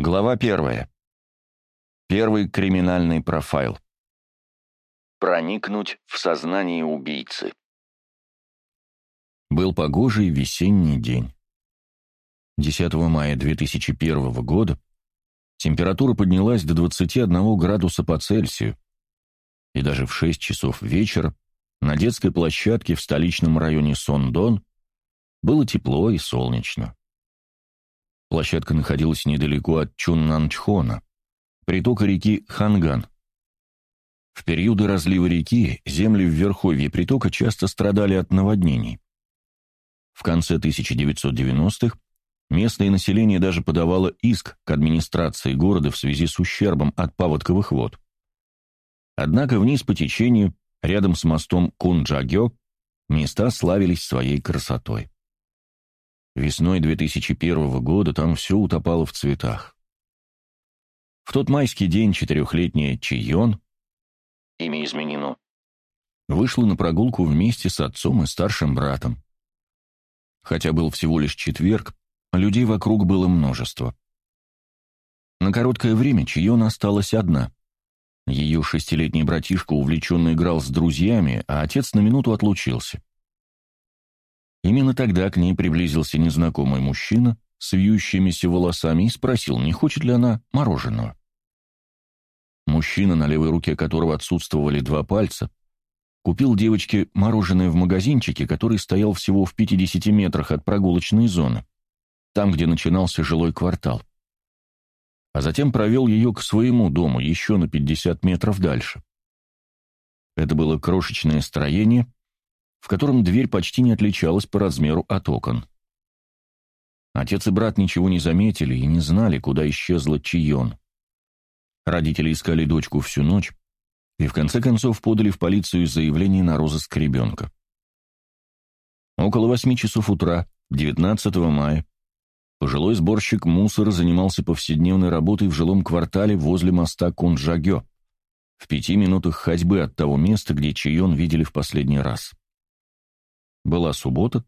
Глава первая. Первый криминальный профайл. Проникнуть в сознание убийцы. Был погожий весенний день. 10 мая 2001 года температура поднялась до 21 градуса по Цельсию, и даже в 6 часов вечера на детской площадке в столичном районе Сондон было тепло и солнечно. Площадка находилась недалеко от Чуннанчхона, притока реки Ханган. В периоды разлива реки земли в верховье притока часто страдали от наводнений. В конце 1990-х местное население даже подавало иск к администрации города в связи с ущербом от паводковых вод. Однако вниз по течению, рядом с мостом Кунджагё, места славились своей красотой. Весной 2001 года там все утопало в цветах. В тот майский день четырехлетняя Чион, имя изменено, вышла на прогулку вместе с отцом и старшим братом. Хотя был всего лишь четверг, людей вокруг было множество. На короткое время Чион осталась одна. Ее шестилетний братишка увлеченно играл с друзьями, а отец на минуту отлучился. Именно тогда к ней приблизился незнакомый мужчина с вьющимися волосами и спросил, не хочет ли она мороженого. Мужчина, на левой руке которого отсутствовали два пальца, купил девочке мороженое в магазинчике, который стоял всего в 50 метрах от прогулочной зоны, там, где начинался жилой квартал. А затем провел ее к своему дому еще на 50 метров дальше. Это было крошечное строение, в котором дверь почти не отличалась по размеру от окон. Отец и брат ничего не заметили и не знали, куда исчезла Чион. Родители искали дочку всю ночь и в конце концов подали в полицию заявление на розыск ребенка. Около восьми часов утра, 19 мая, пожилой сборщик мусора занимался повседневной работой в жилом квартале возле моста Кунджагё, в пяти минутах ходьбы от того места, где Чион видели в последний раз. Была суббота,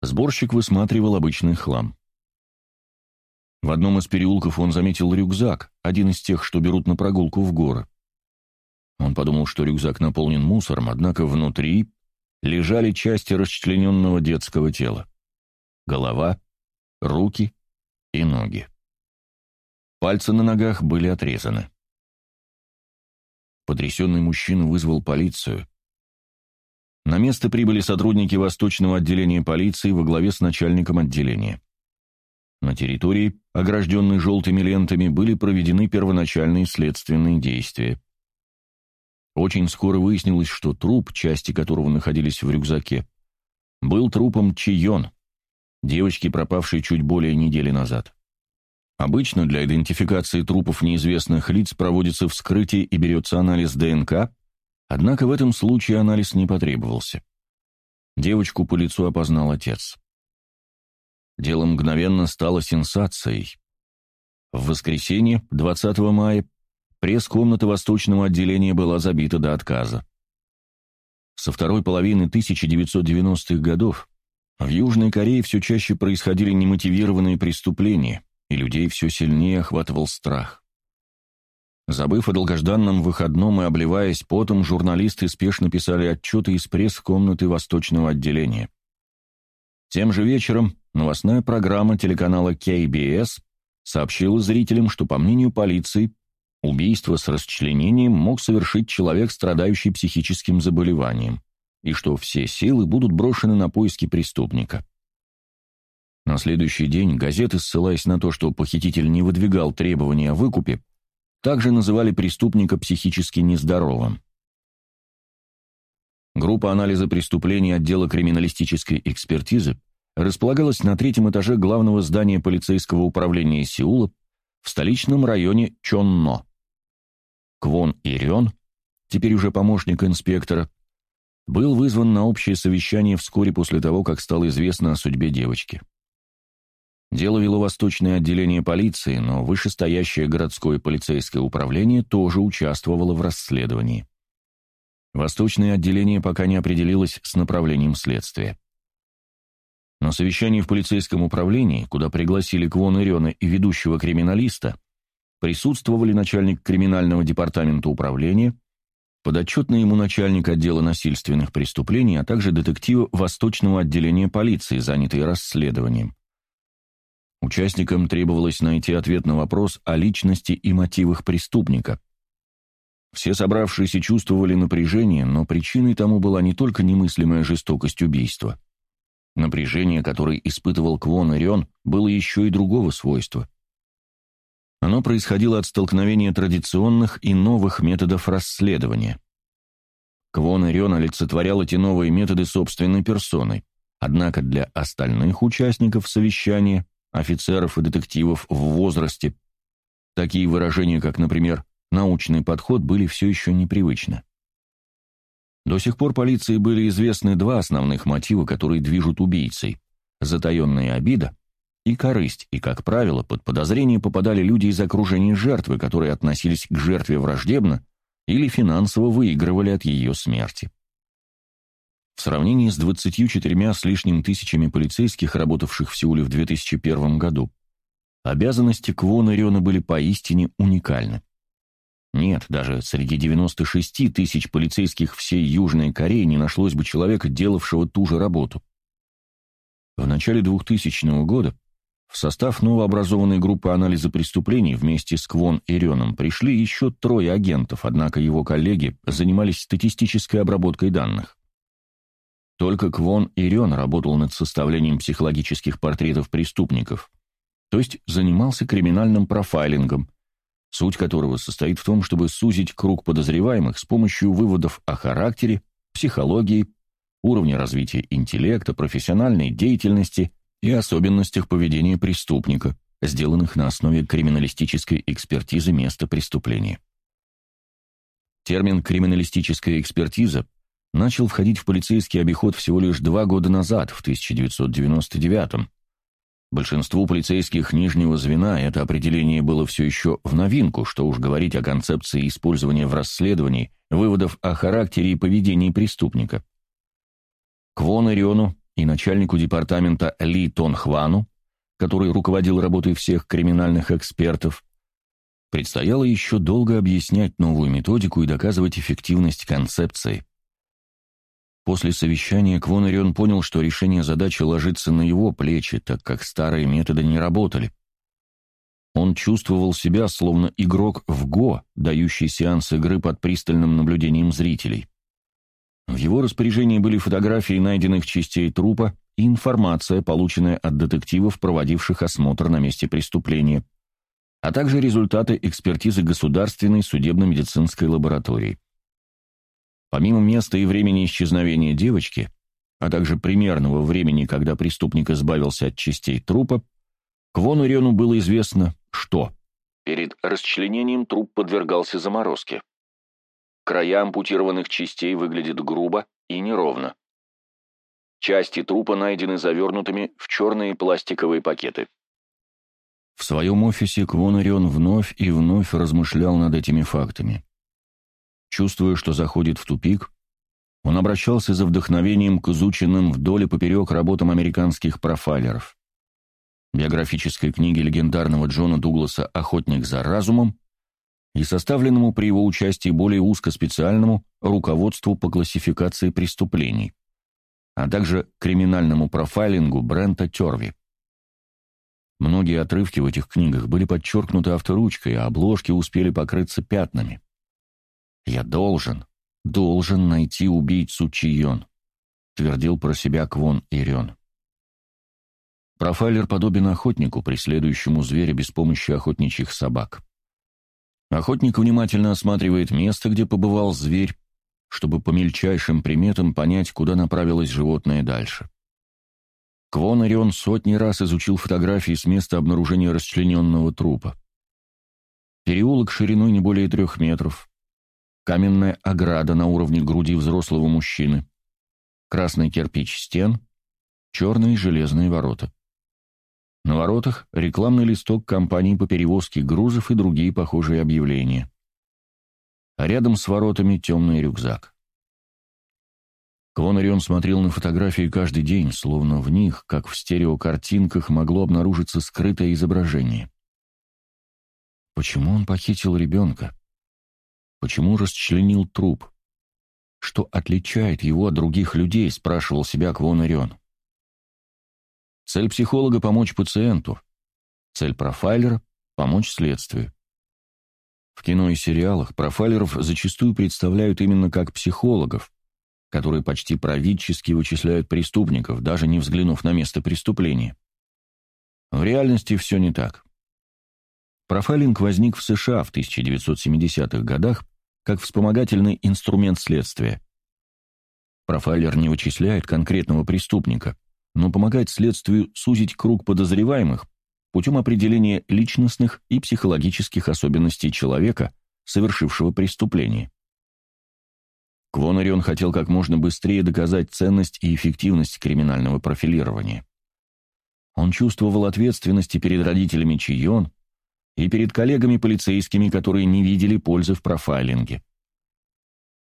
сборщик высматривал обычный хлам. В одном из переулков он заметил рюкзак, один из тех, что берут на прогулку в горы. Он подумал, что рюкзак наполнен мусором, однако внутри лежали части расчлененного детского тела. Голова, руки и ноги. Пальцы на ногах были отрезаны. Потрясенный мужчина вызвал полицию, на место прибыли сотрудники Восточного отделения полиции во главе с начальником отделения. На территории, огражденной желтыми лентами, были проведены первоначальные следственные действия. Очень скоро выяснилось, что труп, части которого находились в рюкзаке, был трупом Чион, девочки, пропавшей чуть более недели назад. Обычно для идентификации трупов неизвестных лиц проводится вскрытие и берется анализ ДНК, Однако в этом случае анализ не потребовался. Девочку по лицу опознал отец. Дело мгновенно стало сенсацией. В воскресенье, 20 мая, пресс-комната Восточного отделения была забита до отказа. Со второй половины 1990-х годов в Южной Корее все чаще происходили немотивированные преступления, и людей все сильнее охватывал страх. Забыв о долгожданном выходном и обливаясь потом, журналисты спешно писали отчеты из пресс-комнаты Восточного отделения. Тем же вечером новостная программа телеканала KBS сообщила зрителям, что, по мнению полиции, убийство с расчленением мог совершить человек, страдающий психическим заболеванием, и что все силы будут брошены на поиски преступника. На следующий день газеты, ссылаясь на то, что похититель не выдвигал требования о выкупе, также называли преступника психически нездоровым. Группа анализа преступлений отдела криминалистической экспертизы располагалась на третьем этаже главного здания полицейского управления Сеула в столичном районе Чонно. Квон Ирион, теперь уже помощник инспектора, был вызван на общее совещание вскоре после того, как стало известно о судьбе девочки. Дело вело восточное отделение полиции, но вышестоящее городское полицейское управление тоже участвовало в расследовании. Восточное отделение пока не определилось с направлением следствия. На совещании в полицейском управлении, куда пригласили Квон Ирена и ведущего криминалиста, присутствовали начальник криминального департамента управления, подотчетный ему начальник отдела насильственных преступлений, а также детективы Восточного отделения полиции, занятые расследованием. Участникам требовалось найти ответ на вопрос о личности и мотивах преступника. Все собравшиеся чувствовали напряжение, но причиной тому была не только немыслимая жестокость убийства. Напряжение, которое испытывал Квон Ирион, было еще и другого свойства. Оно происходило от столкновения традиционных и новых методов расследования. Квон Ирион олицетворял эти новые методы собственной персоной, однако для остальных участников совещания офицеров и детективов в возрасте. Такие выражения, как, например, «научный подход», были все еще непривычны. До сих пор полиции были известны два основных мотива, которые движут убийцей – затаенная обида и корысть, и, как правило, под подозрение попадали люди из окружения жертвы, которые относились к жертве враждебно или финансово выигрывали от ее смерти. В сравнении с 24 с лишним тысячами полицейских, работавших в Сеуле в 2001 году, обязанности Квона Рёна были поистине уникальны. Нет, даже среди 96 тысяч полицейских всей Южной Кореи не нашлось бы человека, делавшего ту же работу. В начале 2000 года в состав новообразованной группы анализа преступлений вместе с Квон и Рёном пришли еще трое агентов, однако его коллеги занимались статистической обработкой данных. Только Квон Ирен работал над составлением психологических портретов преступников, то есть занимался криминальным профайлингом, суть которого состоит в том, чтобы сузить круг подозреваемых с помощью выводов о характере, психологии, уровне развития интеллекта, профессиональной деятельности и особенностях поведения преступника, сделанных на основе криминалистической экспертизы места преступления. Термин «криминалистическая экспертиза» начал входить в полицейский обиход всего лишь два года назад, в 1999-м. Большинству полицейских нижнего звена это определение было все еще в новинку, что уж говорить о концепции использования в расследовании выводов о характере и поведении преступника. Квон Ириону и начальнику департамента Ли Тон Хвану, который руководил работой всех криминальных экспертов, предстояло еще долго объяснять новую методику и доказывать эффективность концепции. После совещания Квон понял, что решение задачи ложится на его плечи, так как старые методы не работали. Он чувствовал себя словно игрок в ГО, дающий сеанс игры под пристальным наблюдением зрителей. В его распоряжении были фотографии найденных частей трупа и информация, полученная от детективов, проводивших осмотр на месте преступления, а также результаты экспертизы Государственной судебно-медицинской лаборатории. Помимо места и времени исчезновения девочки, а также примерного времени, когда преступник избавился от частей трупа, Квону Рену было известно, что перед расчленением труп подвергался заморозке. Края ампутированных частей выглядят грубо и неровно. Части трупа найдены завернутыми в черные пластиковые пакеты. В своем офисе Квон Ирион вновь и вновь размышлял над этими фактами. Чувствуя, что заходит в тупик, он обращался за вдохновением к изученным вдоль и поперек работам американских профайлеров. Биографической книге легендарного Джона Дугласа «Охотник за разумом» и составленному при его участии более узкоспециальному руководству по классификации преступлений, а также криминальному профайлингу Брента Терви. Многие отрывки в этих книгах были подчеркнуты авторучкой, а обложки успели покрыться пятнами. «Я должен, должен найти убийцу Чион», — твердил про себя Квон Ирен. Профайлер подобен охотнику, преследующему зверя без помощи охотничьих собак. Охотник внимательно осматривает место, где побывал зверь, чтобы по мельчайшим приметам понять, куда направилось животное дальше. Квон Орион сотни раз изучил фотографии с места обнаружения расчлененного трупа. Переулок шириной не более трех метров, каменная ограда на уровне груди взрослого мужчины, красный кирпич стен, черные железные ворота. На воротах рекламный листок компании по перевозке грузов и другие похожие объявления. А рядом с воротами темный рюкзак. Орион смотрел на фотографии каждый день, словно в них, как в стереокартинках, могло обнаружиться скрытое изображение. Почему он похитил ребенка? Почему расчленил труп? Что отличает его от других людей, спрашивал себя Квон Орион. Цель психолога — помочь пациенту. Цель профайлера — помочь следствию. В кино и сериалах профайлеров зачастую представляют именно как психологов, которые почти правительски вычисляют преступников, даже не взглянув на место преступления. В реальности все не так. Профайлинг возник в США в 1970-х годах как вспомогательный инструмент следствия. Профайлер не вычисляет конкретного преступника, но помогает следствию сузить круг подозреваемых путем определения личностных и психологических особенностей человека, совершившего преступление. Квонарион хотел как можно быстрее доказать ценность и эффективность криминального профилирования. Он чувствовал ответственности перед родителями Чион и перед коллегами-полицейскими, которые не видели пользы в профайлинге.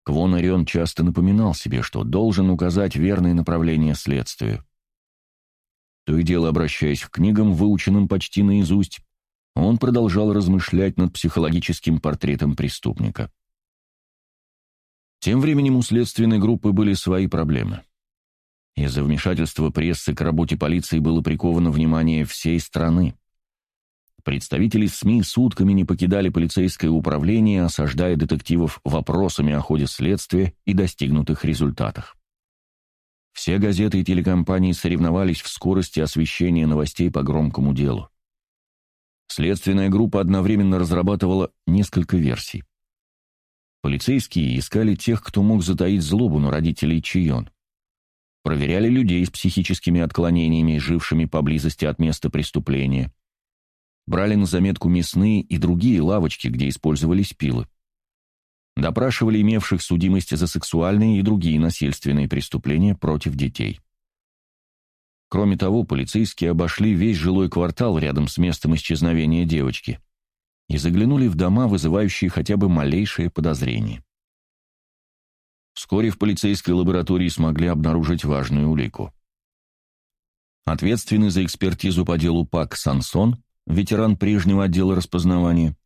Квонарион часто напоминал себе, что должен указать верное направление следствию. То и дело обращаясь к книгам, выученным почти наизусть, он продолжал размышлять над психологическим портретом преступника. Тем временем у следственной группы были свои проблемы. Из-за вмешательства прессы к работе полиции было приковано внимание всей страны. Представители СМИ сутками не покидали полицейское управление, осаждая детективов вопросами о ходе следствия и достигнутых результатах. Все газеты и телекомпании соревновались в скорости освещения новостей по громкому делу. Следственная группа одновременно разрабатывала несколько версий. Полицейские искали тех, кто мог затаить злобу на родителей Чион. Проверяли людей с психическими отклонениями, жившими поблизости от места преступления. Брали на заметку мясные и другие лавочки, где использовались пилы допрашивали имевших судимость за сексуальные и другие насильственные преступления против детей. Кроме того, полицейские обошли весь жилой квартал рядом с местом исчезновения девочки и заглянули в дома, вызывающие хотя бы малейшее подозрение. Вскоре в полицейской лаборатории смогли обнаружить важную улику. Ответственный за экспертизу по делу Пак Сансон, ветеран прежнего отдела распознавания,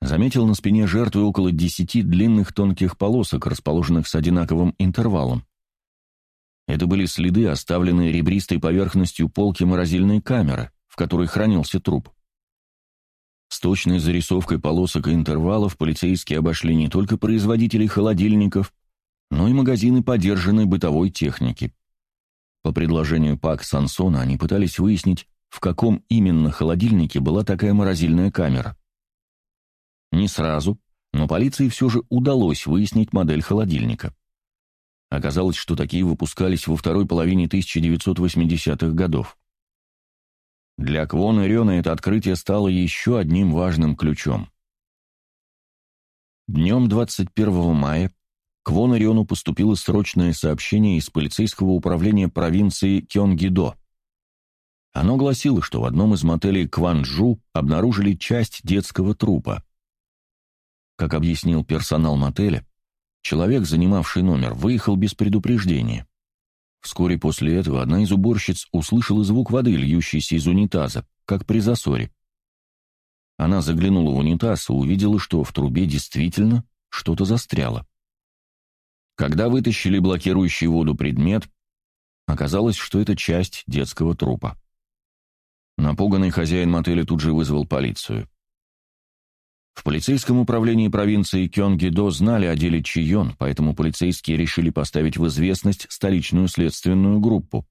заметил на спине жертвы около десяти длинных тонких полосок, расположенных с одинаковым интервалом. Это были следы, оставленные ребристой поверхностью полки морозильной камеры, в которой хранился труп. С точной зарисовкой полосок и интервалов полицейские обошли не только производителей холодильников, но и магазины подержанной бытовой техники. По предложению Пак Сансона они пытались выяснить, в каком именно холодильнике была такая морозильная камера. Не сразу, но полиции все же удалось выяснить модель холодильника. Оказалось, что такие выпускались во второй половине 1980-х годов. Для Квона Рена это открытие стало еще одним важным ключом. Днем 21 мая к Вонариону поступило срочное сообщение из полицейского управления провинции Кёнгидо. Оно гласило, что в одном из мотелей Кванджу обнаружили часть детского трупа. Как объяснил персонал мотеля, человек, занимавший номер, выехал без предупреждения. Вскоре после этого одна из уборщиц услышала звук воды, льющейся из унитаза, как при засоре. Она заглянула в унитаз и увидела, что в трубе действительно что-то застряло. Когда вытащили блокирующий воду предмет, оказалось, что это часть детского трупа. Напуганный хозяин мотеля тут же вызвал полицию. В полицейском управлении провинции Кёнгидо знали о деле Чион, поэтому полицейские решили поставить в известность столичную следственную группу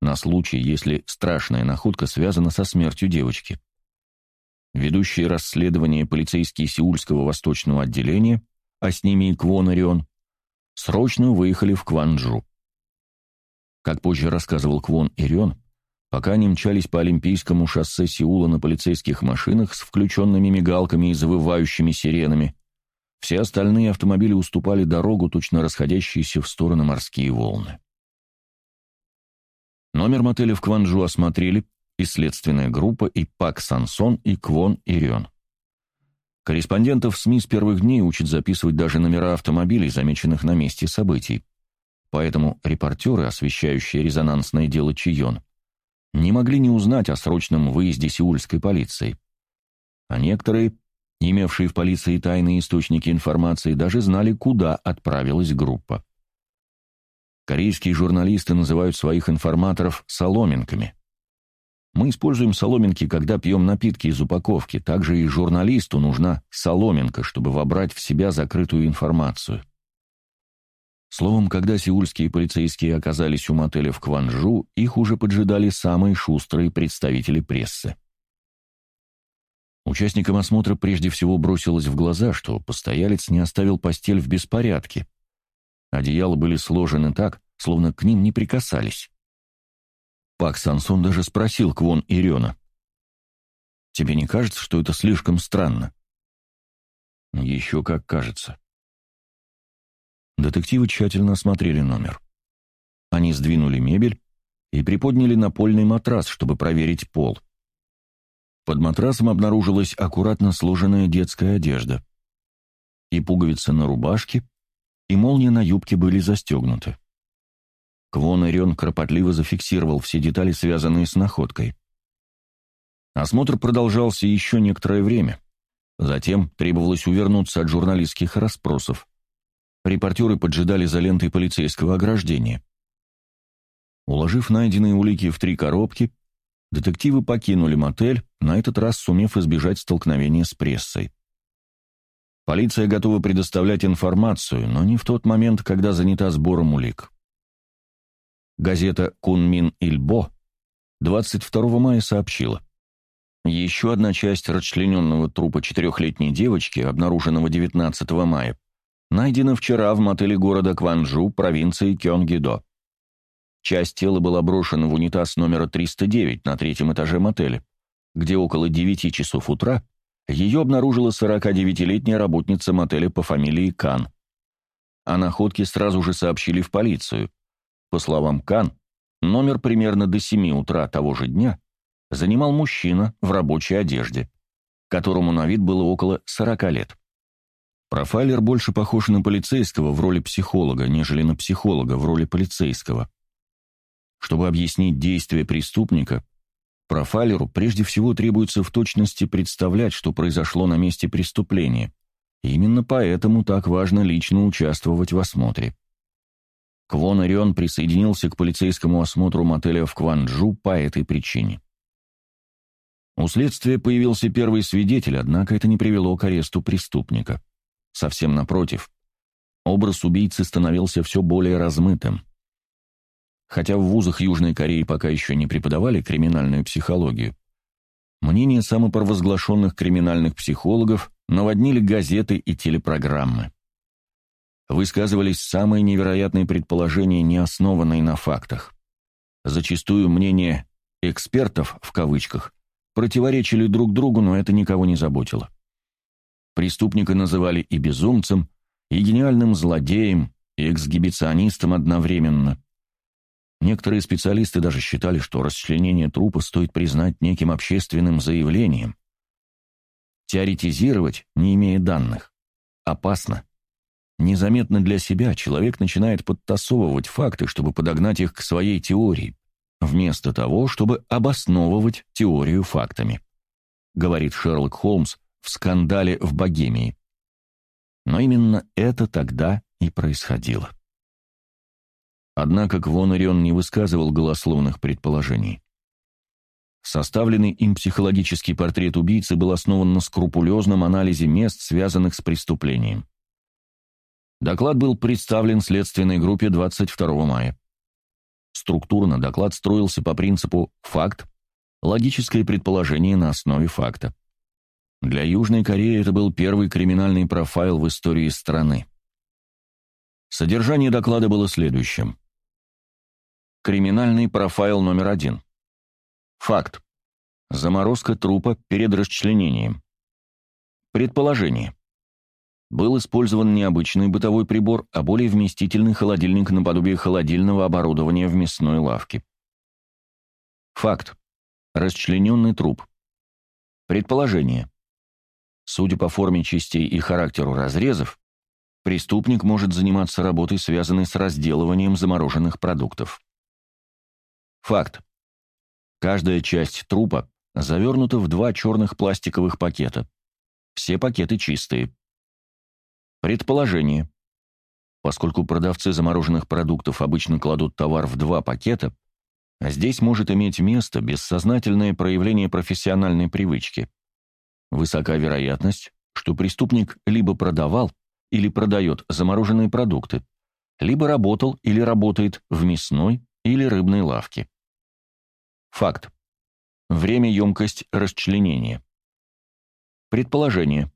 на случай, если страшная находка связана со смертью девочки. Ведущие расследование полицейские Сеульского восточного отделения, а с ними и Квон Орион, срочно выехали в Кванджу. Как позже рассказывал Квон Ирион, Пока они мчались по Олимпийскому шоссе Сеула на полицейских машинах с включенными мигалками и завывающими сиренами, все остальные автомобили уступали дорогу, точно расходящиеся в стороны морские волны. Номер мотеля в Кванджу осмотрели и следственная группа, и Пак Сансон, и Квон Ирион. Корреспондентов СМИ с первых дней учат записывать даже номера автомобилей, замеченных на месте событий. поэтому репортеры, освещающие резонансное дело Чион, не могли не узнать о срочном выезде сеульской полиции. А некоторые, имевшие в полиции тайные источники информации, даже знали, куда отправилась группа. Корейские журналисты называют своих информаторов «соломинками». Мы используем соломинки, когда пьем напитки из упаковки. Также и журналисту нужна соломинка, чтобы вобрать в себя закрытую информацию. Словом, когда сеульские полицейские оказались у мотеля в Кванжу, их уже поджидали самые шустрые представители прессы. Участникам осмотра прежде всего бросилось в глаза, что постоялец не оставил постель в беспорядке. Одеяла были сложены так, словно к ним не прикасались. Пак Сансон даже спросил Квон Ирена. «Тебе не кажется, что это слишком странно?» «Еще как кажется». Детективы тщательно осмотрели номер. Они сдвинули мебель и приподняли напольный матрас, чтобы проверить пол. Под матрасом обнаружилась аккуратно сложенная детская одежда. И пуговицы на рубашке, и молния на юбке были застегнуты. Квон Ирион кропотливо зафиксировал все детали, связанные с находкой. Осмотр продолжался еще некоторое время. Затем требовалось увернуться от журналистских расспросов. Репортеры поджидали за лентой полицейского ограждения. Уложив найденные улики в три коробки, детективы покинули мотель, на этот раз сумев избежать столкновения с прессой. Полиция готова предоставлять информацию, но не в тот момент, когда занята сбором улик. Газета «Кунмин Ильбо» 22 мая сообщила. Еще одна часть расчлененного трупа четырехлетней девочки, обнаруженного 19 мая, найдена вчера в мотеле города Кванжу, провинции Кёнгидо. Часть тела была брошена в унитаз номера 309 на третьем этаже мотеля, где около 9 часов утра ее обнаружила 49-летняя работница мотеля по фамилии Кан. О находке сразу же сообщили в полицию. По словам Кан, номер примерно до 7 утра того же дня занимал мужчина в рабочей одежде, которому на вид было около 40 лет. Профайлер больше похож на полицейского в роли психолога, нежели на психолога в роли полицейского. Чтобы объяснить действия преступника, профайлеру прежде всего требуется в точности представлять, что произошло на месте преступления. Именно поэтому так важно лично участвовать в осмотре. Квон Орион присоединился к полицейскому осмотру мотеля в Кванджу по этой причине. У следствия появился первый свидетель, однако это не привело к аресту преступника. Совсем напротив. Образ убийцы становился все более размытым. Хотя в вузах Южной Кореи пока еще не преподавали криминальную психологию, мнения самопровозглашенных криминальных психологов наводнили газеты и телепрограммы высказывались самые невероятные предположения, не основанные на фактах. Зачастую мнения «экспертов» в кавычках противоречили друг другу, но это никого не заботило. Преступника называли и безумцем, и гениальным злодеем, и эксгибиционистом одновременно. Некоторые специалисты даже считали, что расчленение трупа стоит признать неким общественным заявлением. Теоретизировать, не имея данных, опасно. Незаметно для себя человек начинает подтасовывать факты, чтобы подогнать их к своей теории, вместо того, чтобы обосновывать теорию фактами, говорит Шерлок Холмс в «Скандале в Богемии». Но именно это тогда и происходило. Однако Квонарион не высказывал голословных предположений. Составленный им психологический портрет убийцы был основан на скрупулезном анализе мест, связанных с преступлением. Доклад был представлен следственной группе 22 мая. Структурно доклад строился по принципу «факт», логическое предположение на основе факта. Для Южной Кореи это был первый криминальный профайл в истории страны. Содержание доклада было следующим. Криминальный профайл номер один. Факт. Заморозка трупа перед расчленением. Предположение был использован не обычный бытовой прибор, а более вместительный холодильник наподобие холодильного оборудования в мясной лавке. Факт. Расчлененный труп. Предположение. Судя по форме частей и характеру разрезов, Преступник может заниматься работой, связанной с разделыванием замороженных продуктов. Факт. Каждая часть трупа завернута в два черных пластиковых пакета. Все пакеты чистые. Предположение. Поскольку продавцы замороженных продуктов обычно кладут товар в два пакета, здесь может иметь место бессознательное проявление профессиональной привычки. Высока вероятность, что преступник либо продавал, или продает замороженные продукты, либо работал или работает в мясной или рыбной лавке. Факт. Время емкость расчленения. Предположение.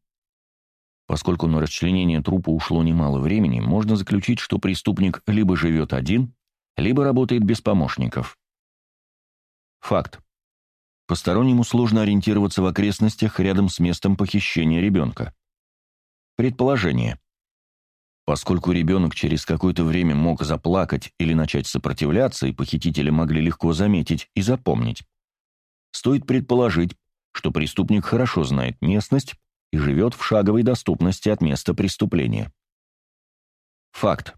Поскольку на расчленение трупа ушло немало времени, можно заключить, что преступник либо живет один, либо работает без помощников. Факт. Постороннему сложно ориентироваться в окрестностях рядом с местом похищения ребенка. Предположение. Поскольку ребенок через какое-то время мог заплакать или начать сопротивляться, и похитители могли легко заметить и запомнить, стоит предположить, что преступник хорошо знает местность и живет в шаговой доступности от места преступления. Факт.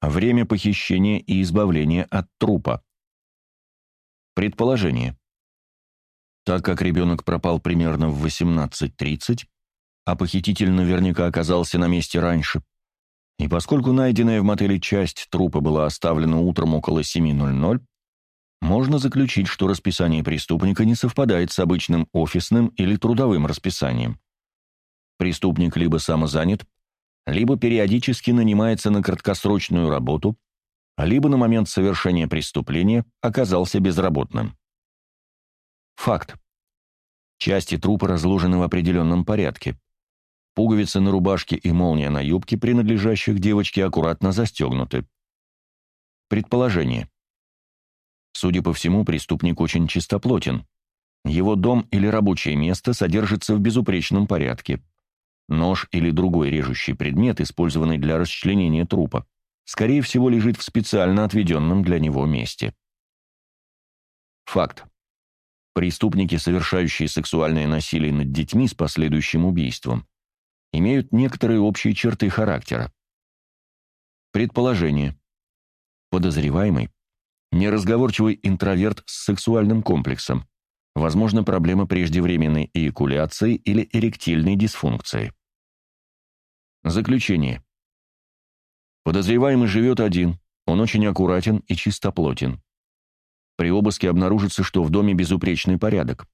Время похищения и избавления от трупа. Предположение. Так как ребенок пропал примерно в 18.30, а похититель наверняка оказался на месте раньше. И поскольку найденная в мотеле часть трупа была оставлена утром около 7.00, можно заключить, что расписание преступника не совпадает с обычным офисным или трудовым расписанием. Преступник либо самозанят, либо периодически нанимается на краткосрочную работу, либо на момент совершения преступления оказался безработным. Факт. Части трупа разложены в определенном порядке. Пуговицы на рубашке и молния на юбке, принадлежащих девочке, аккуратно застегнуты. Предположение. Судя по всему, преступник очень чистоплотен. Его дом или рабочее место содержится в безупречном порядке. Нож или другой режущий предмет, использованный для расчленения трупа, скорее всего, лежит в специально отведенном для него месте. Факт. Преступники, совершающие сексуальное насилие над детьми с последующим убийством, имеют некоторые общие черты характера. Предположение. Подозреваемый – неразговорчивый интроверт с сексуальным комплексом, возможно, проблема преждевременной эякуляции или эректильной дисфункции. Заключение. Подозреваемый живет один, он очень аккуратен и чистоплотен. При обыске обнаружится, что в доме безупречный порядок.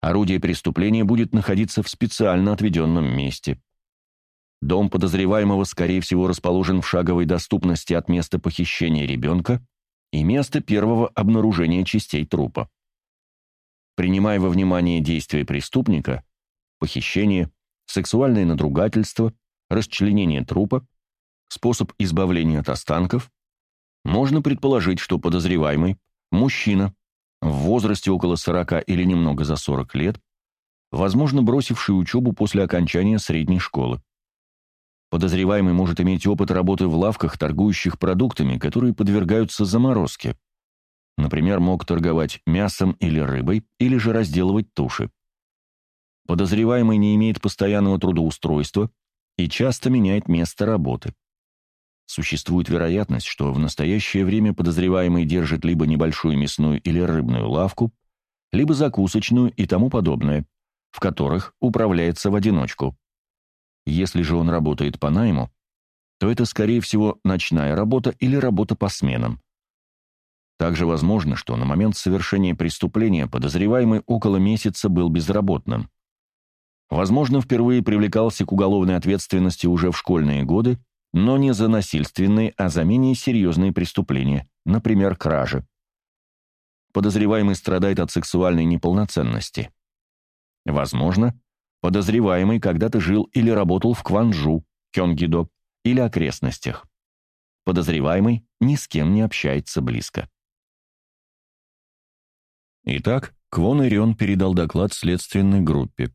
Орудие преступления будет находиться в специально отведенном месте. Дом подозреваемого, скорее всего, расположен в шаговой доступности от места похищения ребенка и места первого обнаружения частей трупа. Принимая во внимание действия преступника, похищение, сексуальное надругательство, расчленение трупа, способ избавления от останков, можно предположить, что подозреваемый – мужчина, в возрасте около 40 или немного за 40 лет, возможно, бросивший учебу после окончания средней школы. Подозреваемый может иметь опыт работы в лавках, торгующих продуктами, которые подвергаются заморозке. Например, мог торговать мясом или рыбой, или же разделывать туши. Подозреваемый не имеет постоянного трудоустройства и часто меняет место работы. Существует вероятность, что в настоящее время подозреваемый держит либо небольшую мясную или рыбную лавку, либо закусочную и тому подобное, в которых управляется в одиночку. Если же он работает по найму, то это, скорее всего, ночная работа или работа по сменам. Также возможно, что на момент совершения преступления подозреваемый около месяца был безработным. Возможно, впервые привлекался к уголовной ответственности уже в школьные годы но не за насильственные, а за менее серьезные преступления, например, кражи. Подозреваемый страдает от сексуальной неполноценности. Возможно, подозреваемый когда-то жил или работал в Кванжу, Кёнгидо или окрестностях. Подозреваемый ни с кем не общается близко. Итак, Квон Ирион передал доклад следственной группе.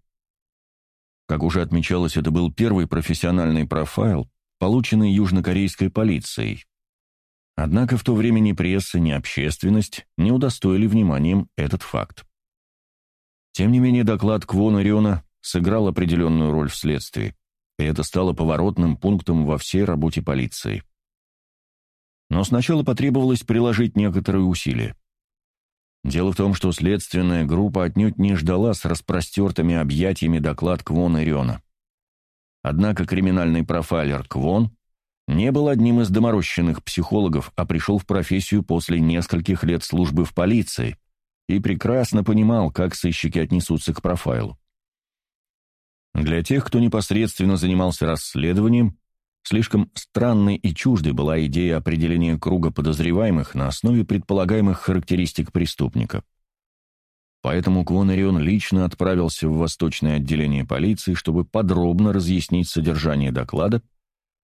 Как уже отмечалось, это был первый профессиональный профайл, полученный южнокорейской полицией. Однако в то время ни пресса, ни общественность не удостоили вниманием этот факт. Тем не менее, доклад Квона Риона сыграл определенную роль в следствии, и это стало поворотным пунктом во всей работе полиции. Но сначала потребовалось приложить некоторые усилия. Дело в том, что следственная группа отнюдь не ждала с распростертыми объятиями доклад Квона Риона. Однако криминальный профайлер Квон не был одним из доморощенных психологов, а пришел в профессию после нескольких лет службы в полиции и прекрасно понимал, как сыщики отнесутся к профайлу. Для тех, кто непосредственно занимался расследованием, слишком странной и чуждой была идея определения круга подозреваемых на основе предполагаемых характеристик преступника. Поэтому Квонарион лично отправился в восточное отделение полиции, чтобы подробно разъяснить содержание доклада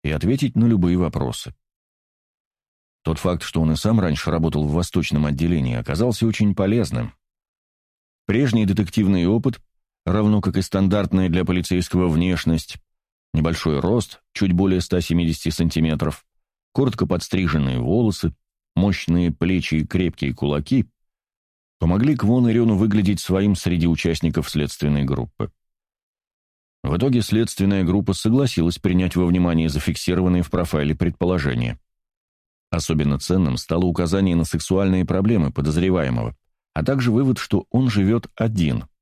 и ответить на любые вопросы. Тот факт, что он и сам раньше работал в восточном отделении, оказался очень полезным. Прежний детективный опыт равно как и стандартная для полицейского внешность, небольшой рост, чуть более 170 сантиметров, коротко подстриженные волосы, мощные плечи и крепкие кулаки помогли Квон Ирену выглядеть своим среди участников следственной группы. В итоге следственная группа согласилась принять во внимание зафиксированные в профайле предположения. Особенно ценным стало указание на сексуальные проблемы подозреваемого, а также вывод, что он живет один –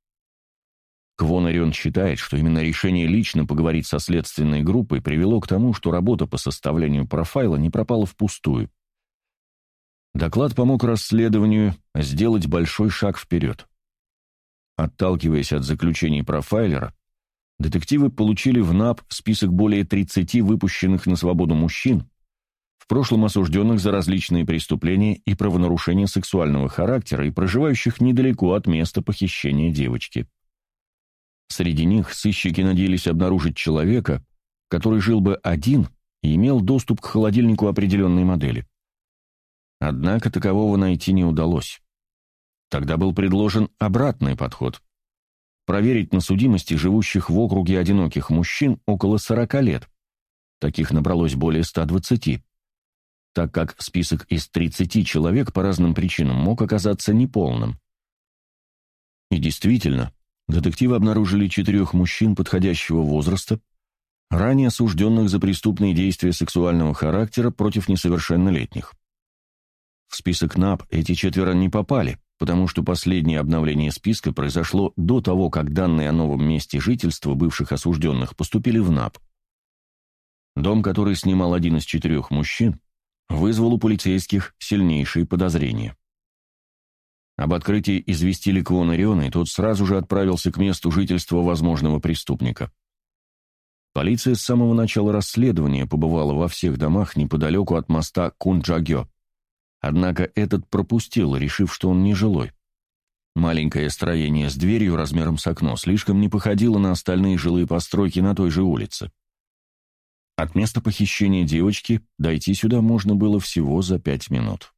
Квонарион считает, что именно решение лично поговорить со следственной группой привело к тому, что работа по составлению профайла не пропала впустую. Доклад помог расследованию сделать большой шаг вперед. Отталкиваясь от заключений профайлера, детективы получили в НАП список более 30 выпущенных на свободу мужчин, в прошлом осужденных за различные преступления и правонарушения сексуального характера и проживающих недалеко от места похищения девочки. Среди них сыщики надеялись обнаружить человека, который жил бы один и имел доступ к холодильнику определенной модели. Однако такового найти не удалось. Тогда был предложен обратный подход. Проверить на судимости живущих в округе одиноких мужчин около 40 лет. Таких набралось более 120. Так как список из 30 человек по разным причинам мог оказаться неполным. И действительно, детективы обнаружили четырех мужчин подходящего возраста, ранее осужденных за преступные действия сексуального характера против несовершеннолетних. В список НАП эти четверо не попали, потому что последнее обновление списка произошло до того, как данные о новом месте жительства бывших осужденных поступили в НАП. Дом, который снимал один из четырех мужчин, вызвал у полицейских сильнейшие подозрения. Об открытии известили Квона Риона, и тот сразу же отправился к месту жительства возможного преступника. Полиция с самого начала расследования побывала во всех домах неподалеку от моста Кунджагё. Однако этот пропустил, решив, что он не жилой. Маленькое строение с дверью размером с окно слишком не походило на остальные жилые постройки на той же улице. От места похищения девочки дойти сюда можно было всего за пять минут.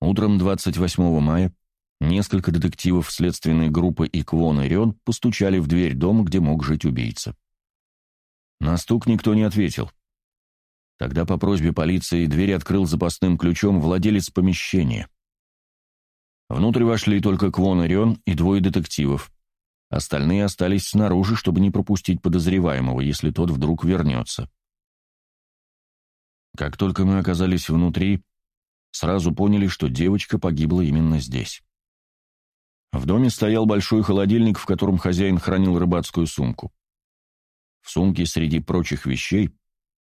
Утром 28 мая несколько детективов следственной группы Иквон и Рен постучали в дверь дома, где мог жить убийца. На стук никто не ответил. Тогда по просьбе полиции дверь открыл запасным ключом владелец помещения. Внутрь вошли только Квон и Рен и двое детективов. Остальные остались снаружи, чтобы не пропустить подозреваемого, если тот вдруг вернется. Как только мы оказались внутри, сразу поняли, что девочка погибла именно здесь. В доме стоял большой холодильник, в котором хозяин хранил рыбацкую сумку. В сумке среди прочих вещей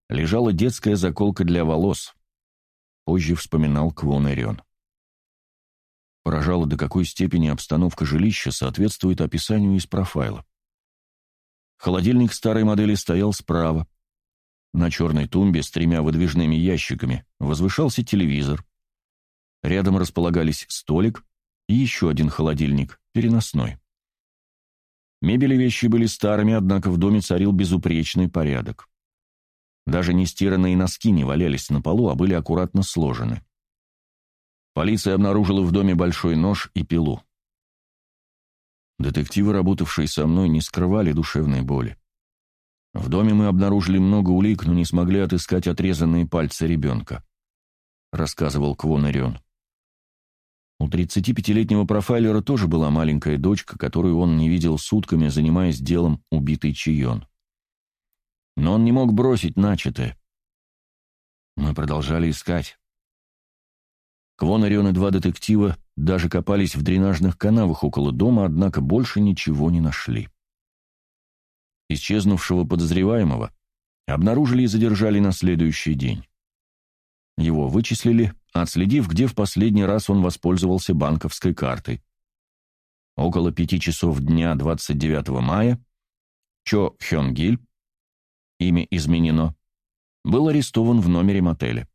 лежала детская заколка для волос. Позже вспоминал Квон Эрион. Поражало, до какой степени обстановка жилища соответствует описанию из профайла. Холодильник старой модели стоял справа. На черной тумбе с тремя выдвижными ящиками возвышался телевизор. Рядом располагались столик и еще один холодильник, переносной. Мебель и вещи были старыми, однако в доме царил безупречный порядок. Даже нестиранные носки не валялись на полу, а были аккуратно сложены. Полиция обнаружила в доме большой нож и пилу. Детективы, работавшие со мной, не скрывали душевной боли. В доме мы обнаружили много улик, но не смогли отыскать отрезанные пальцы ребенка, рассказывал Квон Ирион. У 35-летнего профайлера тоже была маленькая дочка, которую он не видел сутками, занимаясь делом убитый Чион. Но он не мог бросить начатое. Мы продолжали искать. Квон и два детектива даже копались в дренажных канавах около дома, однако больше ничего не нашли. Исчезнувшего подозреваемого обнаружили и задержали на следующий день. Его вычислили, отследив, где в последний раз он воспользовался банковской картой. Около пяти часов дня 29 мая Чо Хёнгиль, имя изменено, был арестован в номере мотеля.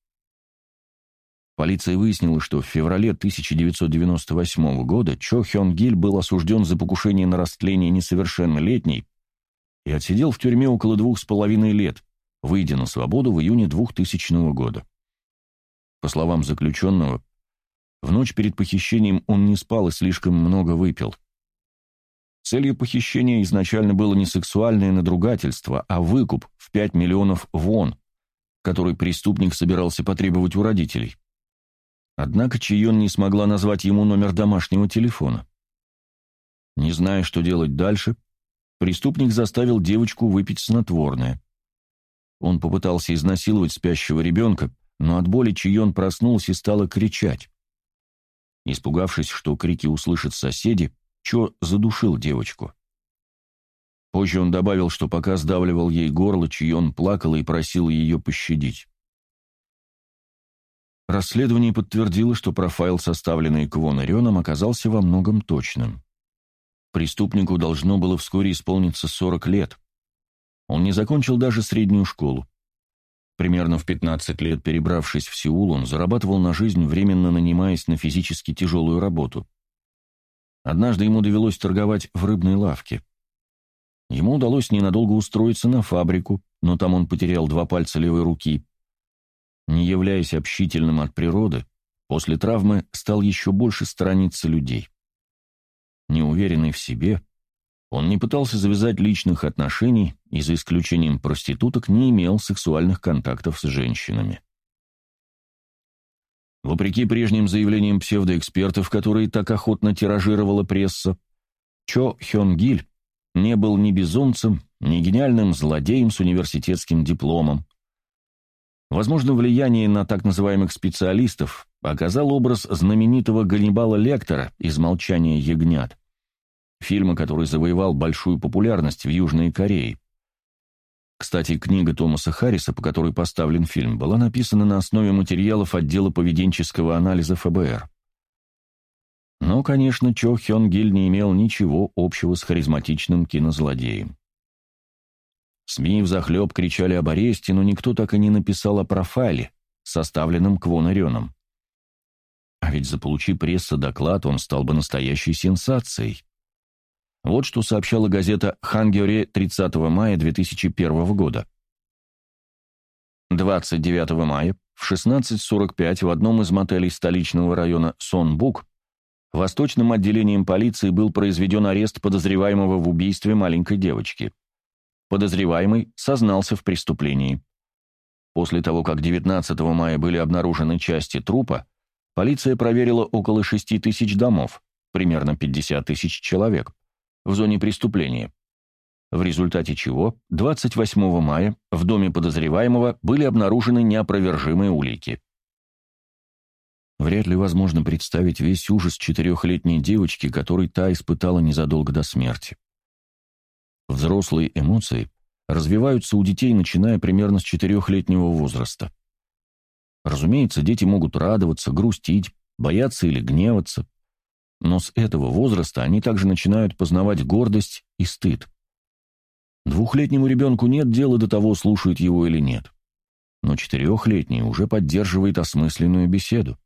Полиция выяснила, что в феврале 1998 года Чо Хён Гиль был осужден за покушение на растление несовершеннолетней и отсидел в тюрьме около двух с половиной лет, выйдя на свободу в июне 2000 года. По словам заключенного, в ночь перед похищением он не спал и слишком много выпил. Целью похищения изначально было не сексуальное надругательство, а выкуп в 5 миллионов вон, который преступник собирался потребовать у родителей. Однако Чион не смогла назвать ему номер домашнего телефона. Не зная, что делать дальше, преступник заставил девочку выпить снотворное. Он попытался изнасиловать спящего ребенка, но от боли Чион проснулся и стала кричать. Испугавшись, что крики услышат соседи, Чо задушил девочку. Позже он добавил, что пока сдавливал ей горло, Чион плакала и просил ее пощадить. Расследование подтвердило, что профайл, составленный Квон Орионом, оказался во многом точным. Преступнику должно было вскоре исполниться 40 лет. Он не закончил даже среднюю школу. Примерно в 15 лет, перебравшись в Сеул, он зарабатывал на жизнь, временно нанимаясь на физически тяжелую работу. Однажды ему довелось торговать в рыбной лавке. Ему удалось ненадолго устроиться на фабрику, но там он потерял два пальца левой руки, не являясь общительным от природы, после травмы стал еще больше сторониться людей. Неуверенный в себе, он не пытался завязать личных отношений и, за исключением проституток, не имел сексуальных контактов с женщинами. Вопреки прежним заявлениям псевдоэкспертов, которые так охотно тиражировала пресса, Чо Хён Гиль не был ни безумцем, ни гениальным злодеем с университетским дипломом, Возможно, влияние на так называемых специалистов оказал образ знаменитого Ганнибала Лектора из «Молчания ягнят», фильма, который завоевал большую популярность в Южной Корее. Кстати, книга Томаса Харриса, по которой поставлен фильм, была написана на основе материалов отдела поведенческого анализа ФБР. Но, конечно, Чо Хён Гиль не имел ничего общего с харизматичным кинозлодеем. СМИ взахлеб кричали об аресте, но никто так и не написал о профайле, составленном Квонареном. А ведь заполучи пресса доклад, он стал бы настоящей сенсацией. Вот что сообщала газета «Хангёре» 30 мая 2001 года. 29 мая в 16.45 в одном из мотелей столичного района Сонбук восточным отделением полиции был произведен арест подозреваемого в убийстве маленькой девочки. Подозреваемый сознался в преступлении. После того, как 19 мая были обнаружены части трупа, полиция проверила около 6 тысяч домов, примерно 50 тысяч человек, в зоне преступления. В результате чего 28 мая в доме подозреваемого были обнаружены неопровержимые улики. Вряд ли возможно представить весь ужас четырехлетней девочки, который та испытала незадолго до смерти. Взрослые эмоции развиваются у детей, начиная примерно с четырехлетнего возраста. Разумеется, дети могут радоваться, грустить, бояться или гневаться, но с этого возраста они также начинают познавать гордость и стыд. Двухлетнему ребенку нет дела до того, слушают его или нет. Но четырехлетний уже поддерживает осмысленную беседу.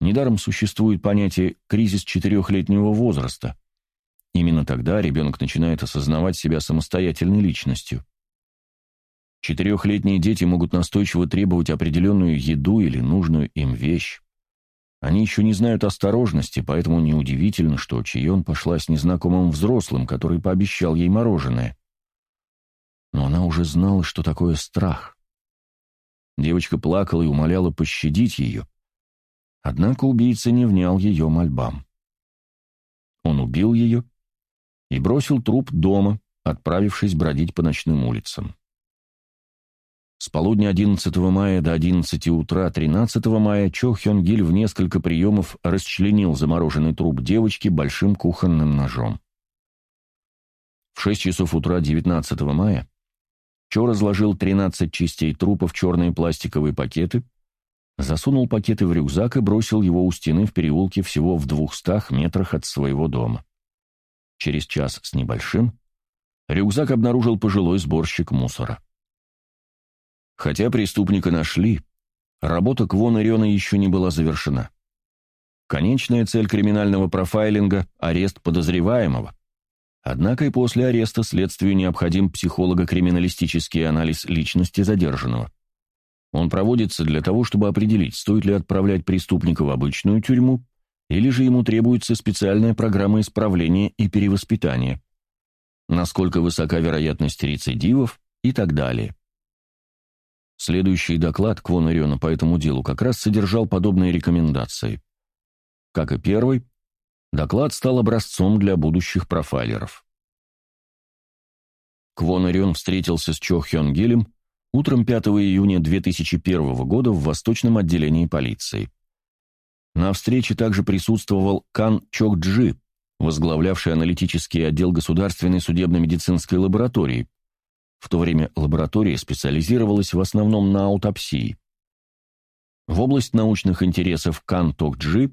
Недаром существует понятие «кризис четырехлетнего возраста», Именно тогда ребенок начинает осознавать себя самостоятельной личностью. Четырехлетние дети могут настойчиво требовать определенную еду или нужную им вещь. Они еще не знают осторожности, поэтому неудивительно, что Чион пошла с незнакомым взрослым, который пообещал ей мороженое. Но она уже знала, что такое страх. Девочка плакала и умоляла пощадить ее. Однако убийца не внял ее мольбам. Он убил ее и бросил труп дома, отправившись бродить по ночным улицам. С полудня 11 мая до 11 утра 13 мая Чо Хён Гиль в несколько приемов расчленил замороженный труп девочки большим кухонным ножом. В 6 часов утра 19 мая Чо разложил 13 частей трупа в черные пластиковые пакеты, засунул пакеты в рюкзак и бросил его у стены в переулке всего в 200 метрах от своего дома. Через час с небольшим рюкзак обнаружил пожилой сборщик мусора. Хотя преступника нашли, работа Квона Рена еще не была завершена. Конечная цель криминального профайлинга – арест подозреваемого. Однако и после ареста следствию необходим психолого-криминалистический анализ личности задержанного. Он проводится для того, чтобы определить, стоит ли отправлять преступника в обычную тюрьму, или же ему требуется специальная программа исправления и перевоспитания, насколько высока вероятность рецидивов и так далее. Следующий доклад Квона по этому делу как раз содержал подобные рекомендации. Как и первый, доклад стал образцом для будущих профайлеров. Квон встретился с Чо Хён Гилем утром 5 июня 2001 года в Восточном отделении полиции. На встрече также присутствовал Кан Чок Джи, возглавлявший аналитический отдел Государственной судебно-медицинской лаборатории, в то время лаборатория специализировалась в основном на аутопсии. В область научных интересов Кан Токджи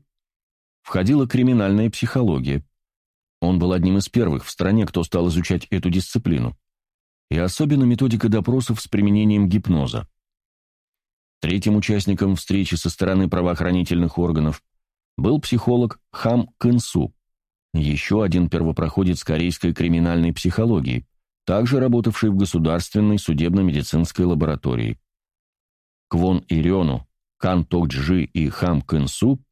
входила криминальная психология. Он был одним из первых в стране, кто стал изучать эту дисциплину. И особенно методика допросов с применением гипноза. Третьим участником встречи со стороны правоохранительных органов был психолог Хам Кэнсу, еще один первопроходец корейской криминальной психологии, также работавший в Государственной судебно-медицинской лаборатории. Квон Ирёну, Кан Токджи и Хам Кэнсу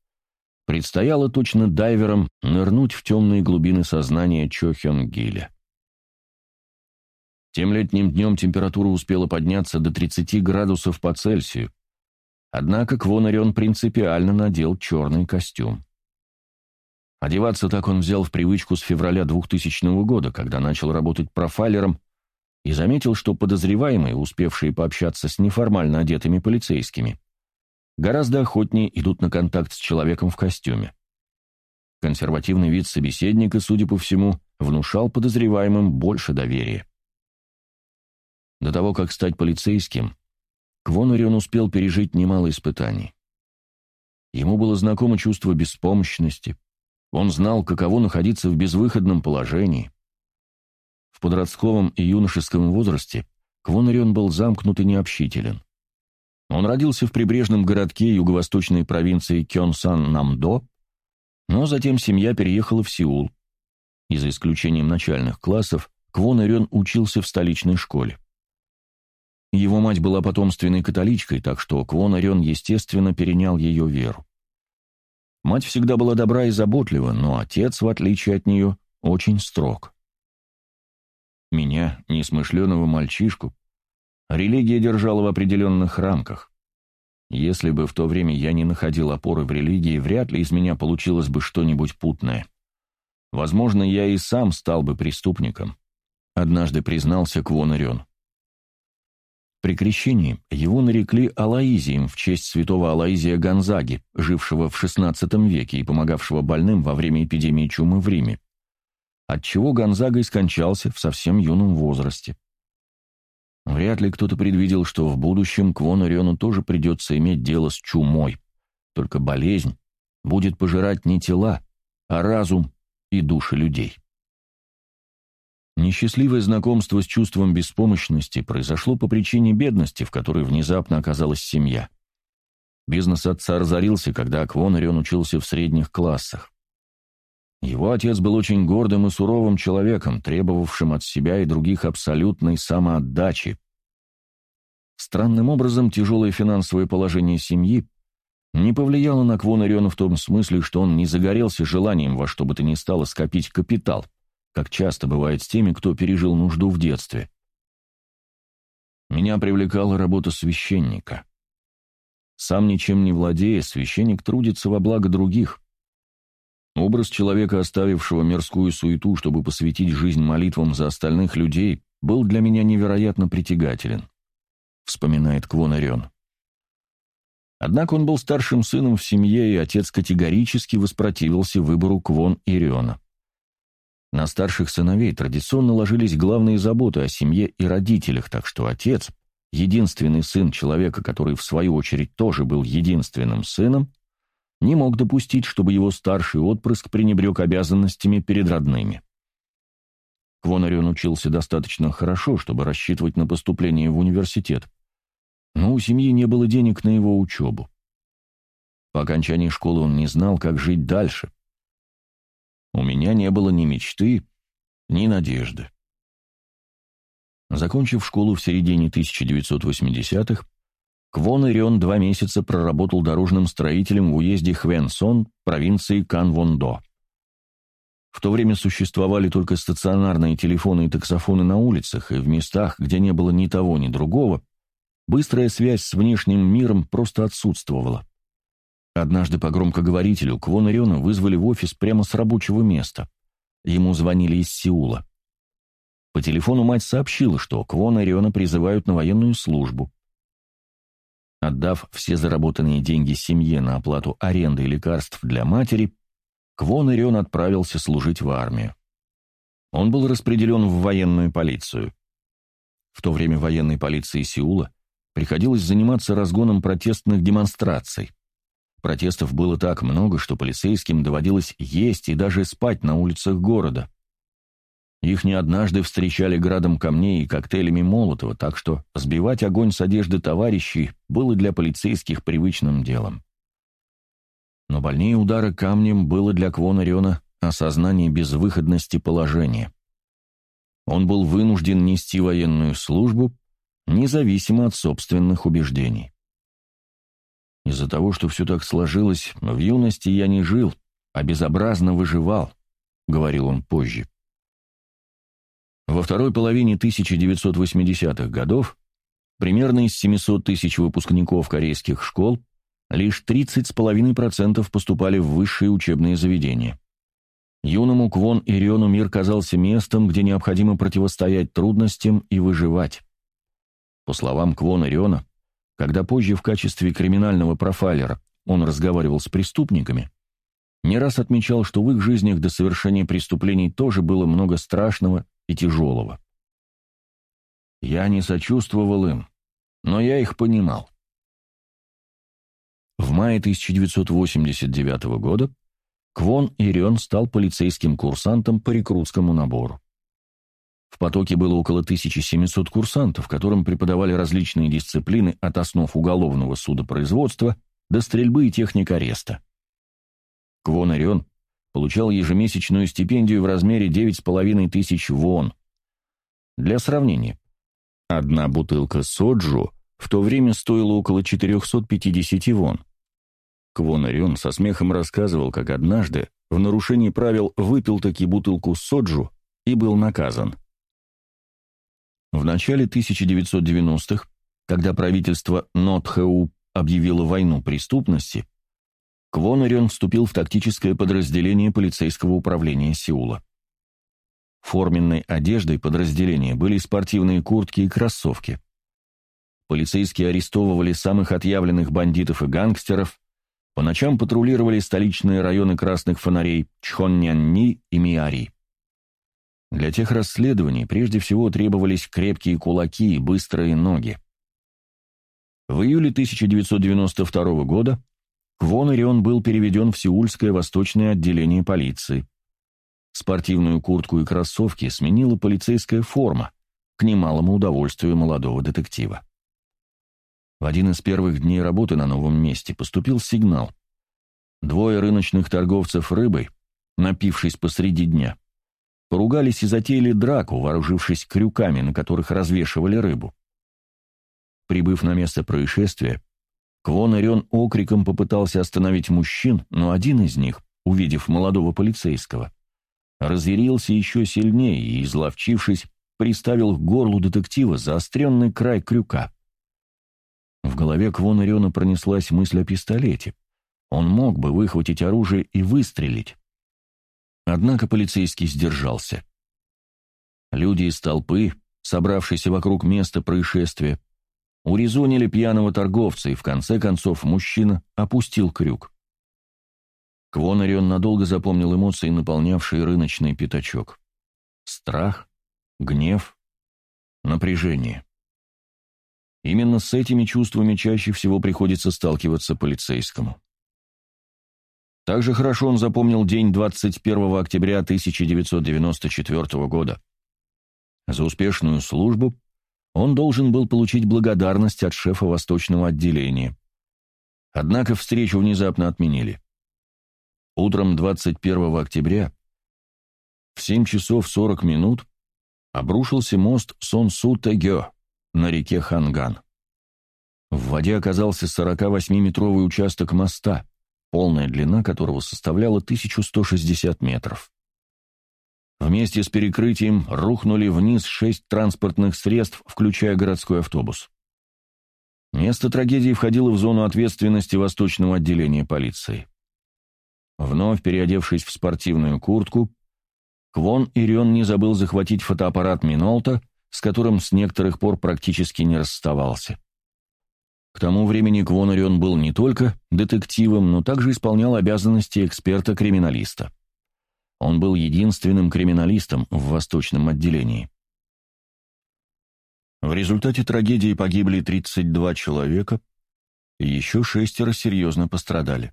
предстояло точно дайверам нырнуть в темные глубины сознания Чо Хён Гиля. Тем летним днем температура успела подняться до 30 градусов по Цельсию, однако Квон Ирён принципиально надел черный костюм. Одеваться так он взял в привычку с февраля 2000 года, когда начал работать профайлером и заметил, что подозреваемые, успевшие пообщаться с неформально одетыми полицейскими, гораздо охотнее идут на контакт с человеком в костюме. Консервативный вид собеседника, судя по всему, внушал подозреваемым больше доверия. До того, как стать полицейским, Квонарион успел пережить немало испытаний. Ему было знакомо чувство беспомощности, он знал, каково находиться в безвыходном положении. В подростковом и юношеском возрасте Квонарион был замкнут и необщителен. Он родился в прибрежном городке юго-восточной провинции Кёнсан-Намдо, но затем семья переехала в Сеул. И за исключением начальных классов, Квон учился в столичной школе. Его мать была потомственной католичкой, так что Квон естественно, перенял ее веру. Мать всегда была добра и заботлива, но отец, в отличие от нее, очень строг. Меня, несмышленого мальчишку, религия держала в определенных рамках. Если бы в то время я не находил опоры в религии, вряд ли из меня получилось бы что-нибудь путное. Возможно, я и сам стал бы преступником. Однажды признался Квон Ирен. При крещении его нарекли Алаизием в честь святого Алаизия Гонзаги, жившего в XVI веке и помогавшего больным во время эпидемии чумы в Риме, отчего Гонзага и скончался в совсем юном возрасте. Вряд ли кто-то предвидел, что в будущем Квону Рену тоже придется иметь дело с чумой, только болезнь будет пожирать не тела, а разум и души людей. Несчастливое знакомство с чувством беспомощности произошло по причине бедности, в которой внезапно оказалась семья. Бизнес отца разорился, когда Аквонарион учился в средних классах. Его отец был очень гордым и суровым человеком, требовавшим от себя и других абсолютной самоотдачи. Странным образом, тяжелое финансовое положение семьи не повлияло на Квонариона в том смысле, что он не загорелся желанием во что бы то ни стало скопить капитал – как часто бывает с теми, кто пережил нужду в детстве. Меня привлекала работа священника. Сам ничем не владея, священник трудится во благо других. Образ человека, оставившего мирскую суету, чтобы посвятить жизнь молитвам за остальных людей, был для меня невероятно притягателен. вспоминает Квон Орион. Однако он был старшим сыном в семье, и отец категорически воспротивился выбору Квон Ириона. На старших сыновей традиционно ложились главные заботы о семье и родителях, так что отец, единственный сын человека, который в свою очередь тоже был единственным сыном, не мог допустить, чтобы его старший отпрыск пренебрег обязанностями перед родными. Квонарион учился достаточно хорошо, чтобы рассчитывать на поступление в университет, но у семьи не было денег на его учебу. По окончании школы он не знал, как жить дальше. У меня не было ни мечты, ни надежды. Закончив школу в середине 1980-х, Квон Ирион два месяца проработал дорожным строителем в уезде Хвенсон, провинции Канвондо. В то время существовали только стационарные телефоны и таксофоны на улицах, и в местах, где не было ни того, ни другого, быстрая связь с внешним миром просто отсутствовала. Однажды по громкоговорителю Квона Рёна вызвали в офис прямо с рабочего места. Ему звонили из Сеула. По телефону мать сообщила, что Квона Рёна призывают на военную службу. Отдав все заработанные деньги семье на оплату аренды и лекарств для матери, Квон Ирион отправился служить в армию. Он был распределен в военную полицию. В то время военной полиции Сеула приходилось заниматься разгоном протестных демонстраций. Протестов было так много, что полицейским доводилось есть и даже спать на улицах города. Их не однажды встречали градом камней и коктейлями Молотова, так что сбивать огонь с одежды товарищей было для полицейских привычным делом. Но больнее удара камнем было для Квона Рена осознание безвыходности положения. Он был вынужден нести военную службу, независимо от собственных убеждений. Из-за того, что все так сложилось, в юности я не жил, а безобразно выживал, — говорил он позже. Во второй половине 1980-х годов примерно из 700 тысяч выпускников корейских школ лишь 30,5% поступали в высшие учебные заведения. Юному Квон Ириону мир казался местом, где необходимо противостоять трудностям и выживать. По словам Квон Ириона, когда позже в качестве криминального профайлера он разговаривал с преступниками, не раз отмечал, что в их жизнях до совершения преступлений тоже было много страшного и тяжелого. Я не сочувствовал им, но я их понимал. В мае 1989 года Квон Ирион стал полицейским курсантом по рекрутскому набору. В потоке было около 1700 курсантов, которым преподавали различные дисциплины от основ уголовного судопроизводства до стрельбы и техник ареста. Квон Ирион получал ежемесячную стипендию в размере 9,5 тысяч вон. Для сравнения, одна бутылка соджу в то время стоила около 450 вон. Квон Орион со смехом рассказывал, как однажды в нарушении правил выпил таки бутылку соджу и был наказан. В начале 1990-х, когда правительство Нотхэу объявило войну преступности, Квон Орион вступил в тактическое подразделение полицейского управления Сеула. Форменной одеждой подразделения были спортивные куртки и кроссовки. Полицейские арестовывали самых отъявленных бандитов и гангстеров, по ночам патрулировали столичные районы красных фонарей Чхоннянни и Миари. Для тех расследований прежде всего требовались крепкие кулаки и быстрые ноги. В июле 1992 года Квон Ирион был переведен в Сеульское восточное отделение полиции. Спортивную куртку и кроссовки сменила полицейская форма, к немалому удовольствию молодого детектива. В один из первых дней работы на новом месте поступил сигнал. Двое рыночных торговцев рыбой, напившись посреди дня, поругались и затеяли драку, вооружившись крюками, на которых развешивали рыбу. Прибыв на место происшествия, Квон Орион окриком попытался остановить мужчин, но один из них, увидев молодого полицейского, разъярился еще сильнее и, изловчившись, приставил к горлу детектива заостренный край крюка. В голове Квона Рена пронеслась мысль о пистолете. Он мог бы выхватить оружие и выстрелить. Однако полицейский сдержался. Люди из толпы, собравшиеся вокруг места происшествия, урезонили пьяного торговца, и в конце концов мужчина опустил крюк. Квонарион надолго запомнил эмоции, наполнявшие рыночный пятачок. Страх, гнев, напряжение. Именно с этими чувствами чаще всего приходится сталкиваться полицейскому. Также хорошо он запомнил день 21 октября 1994 года. За успешную службу он должен был получить благодарность от шефа восточного отделения. Однако встречу внезапно отменили. Утром 21 октября в 7 часов 40 минут обрушился мост Сон-Су-Тегё на реке Ханган. В воде оказался 48-метровый участок моста, полная длина которого составляла 1160 метров. Вместе с перекрытием рухнули вниз шесть транспортных средств, включая городской автобус. Место трагедии входило в зону ответственности Восточного отделения полиции. Вновь переодевшись в спортивную куртку, Квон Ирион не забыл захватить фотоаппарат Минолта, с которым с некоторых пор практически не расставался. К тому времени Квонарион был не только детективом, но также исполнял обязанности эксперта-криминалиста. Он был единственным криминалистом в восточном отделении. В результате трагедии погибли 32 человека, и еще шестеро серьезно пострадали.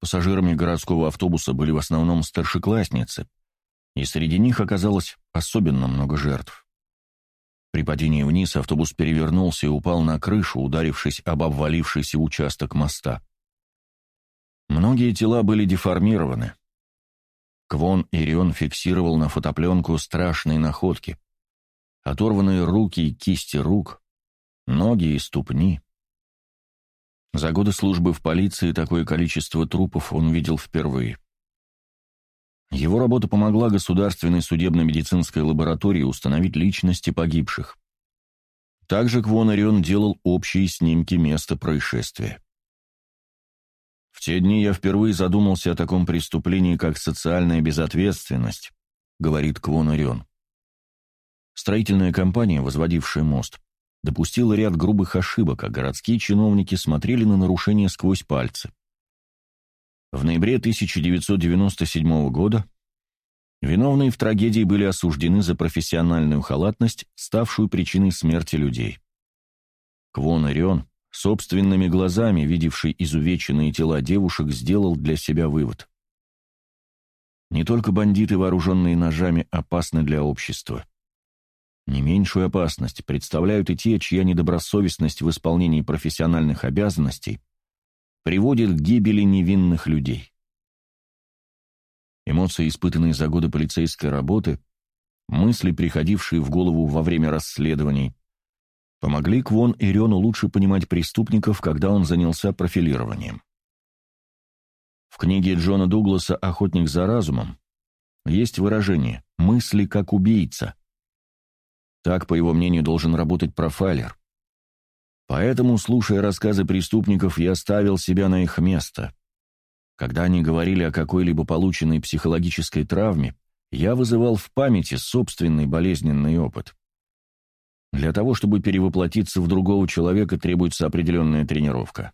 Пассажирами городского автобуса были в основном старшеклассницы, и среди них оказалось особенно много жертв. При падении вниз автобус перевернулся и упал на крышу, ударившись об обвалившийся участок моста. Многие тела были деформированы. Квон Ирион фиксировал на фотопленку страшные находки. Оторванные руки и кисти рук, ноги и ступни. За годы службы в полиции такое количество трупов он видел впервые. Его работа помогла Государственной судебно-медицинской лаборатории установить личности погибших. Также Квонарион делал общие снимки места происшествия. В те дни я впервые задумался о таком преступлении, как социальная безответственность, говорит Квонарион. Строительная компания, возводившая мост, допустила ряд грубых ошибок, а городские чиновники смотрели на нарушения сквозь пальцы. В ноябре 1997 года виновные в трагедии были осуждены за профессиональную халатность, ставшую причиной смерти людей. Квон Орион, собственными глазами видевший изувеченные тела девушек, сделал для себя вывод. Не только бандиты, вооруженные ножами, опасны для общества. Не меньшую опасность представляют и те, чья недобросовестность в исполнении профессиональных обязанностей приводит к гибели невинных людей. Эмоции, испытанные за годы полицейской работы, мысли, приходившие в голову во время расследований, помогли Квон Ирену лучше понимать преступников, когда он занялся профилированием. В книге Джона Дугласа «Охотник за разумом» есть выражение «мысли как убийца». Так, по его мнению, должен работать профайлер. Поэтому, слушая рассказы преступников, я ставил себя на их место. Когда они говорили о какой-либо полученной психологической травме, я вызывал в памяти собственный болезненный опыт. Для того, чтобы перевоплотиться в другого человека, требуется определенная тренировка.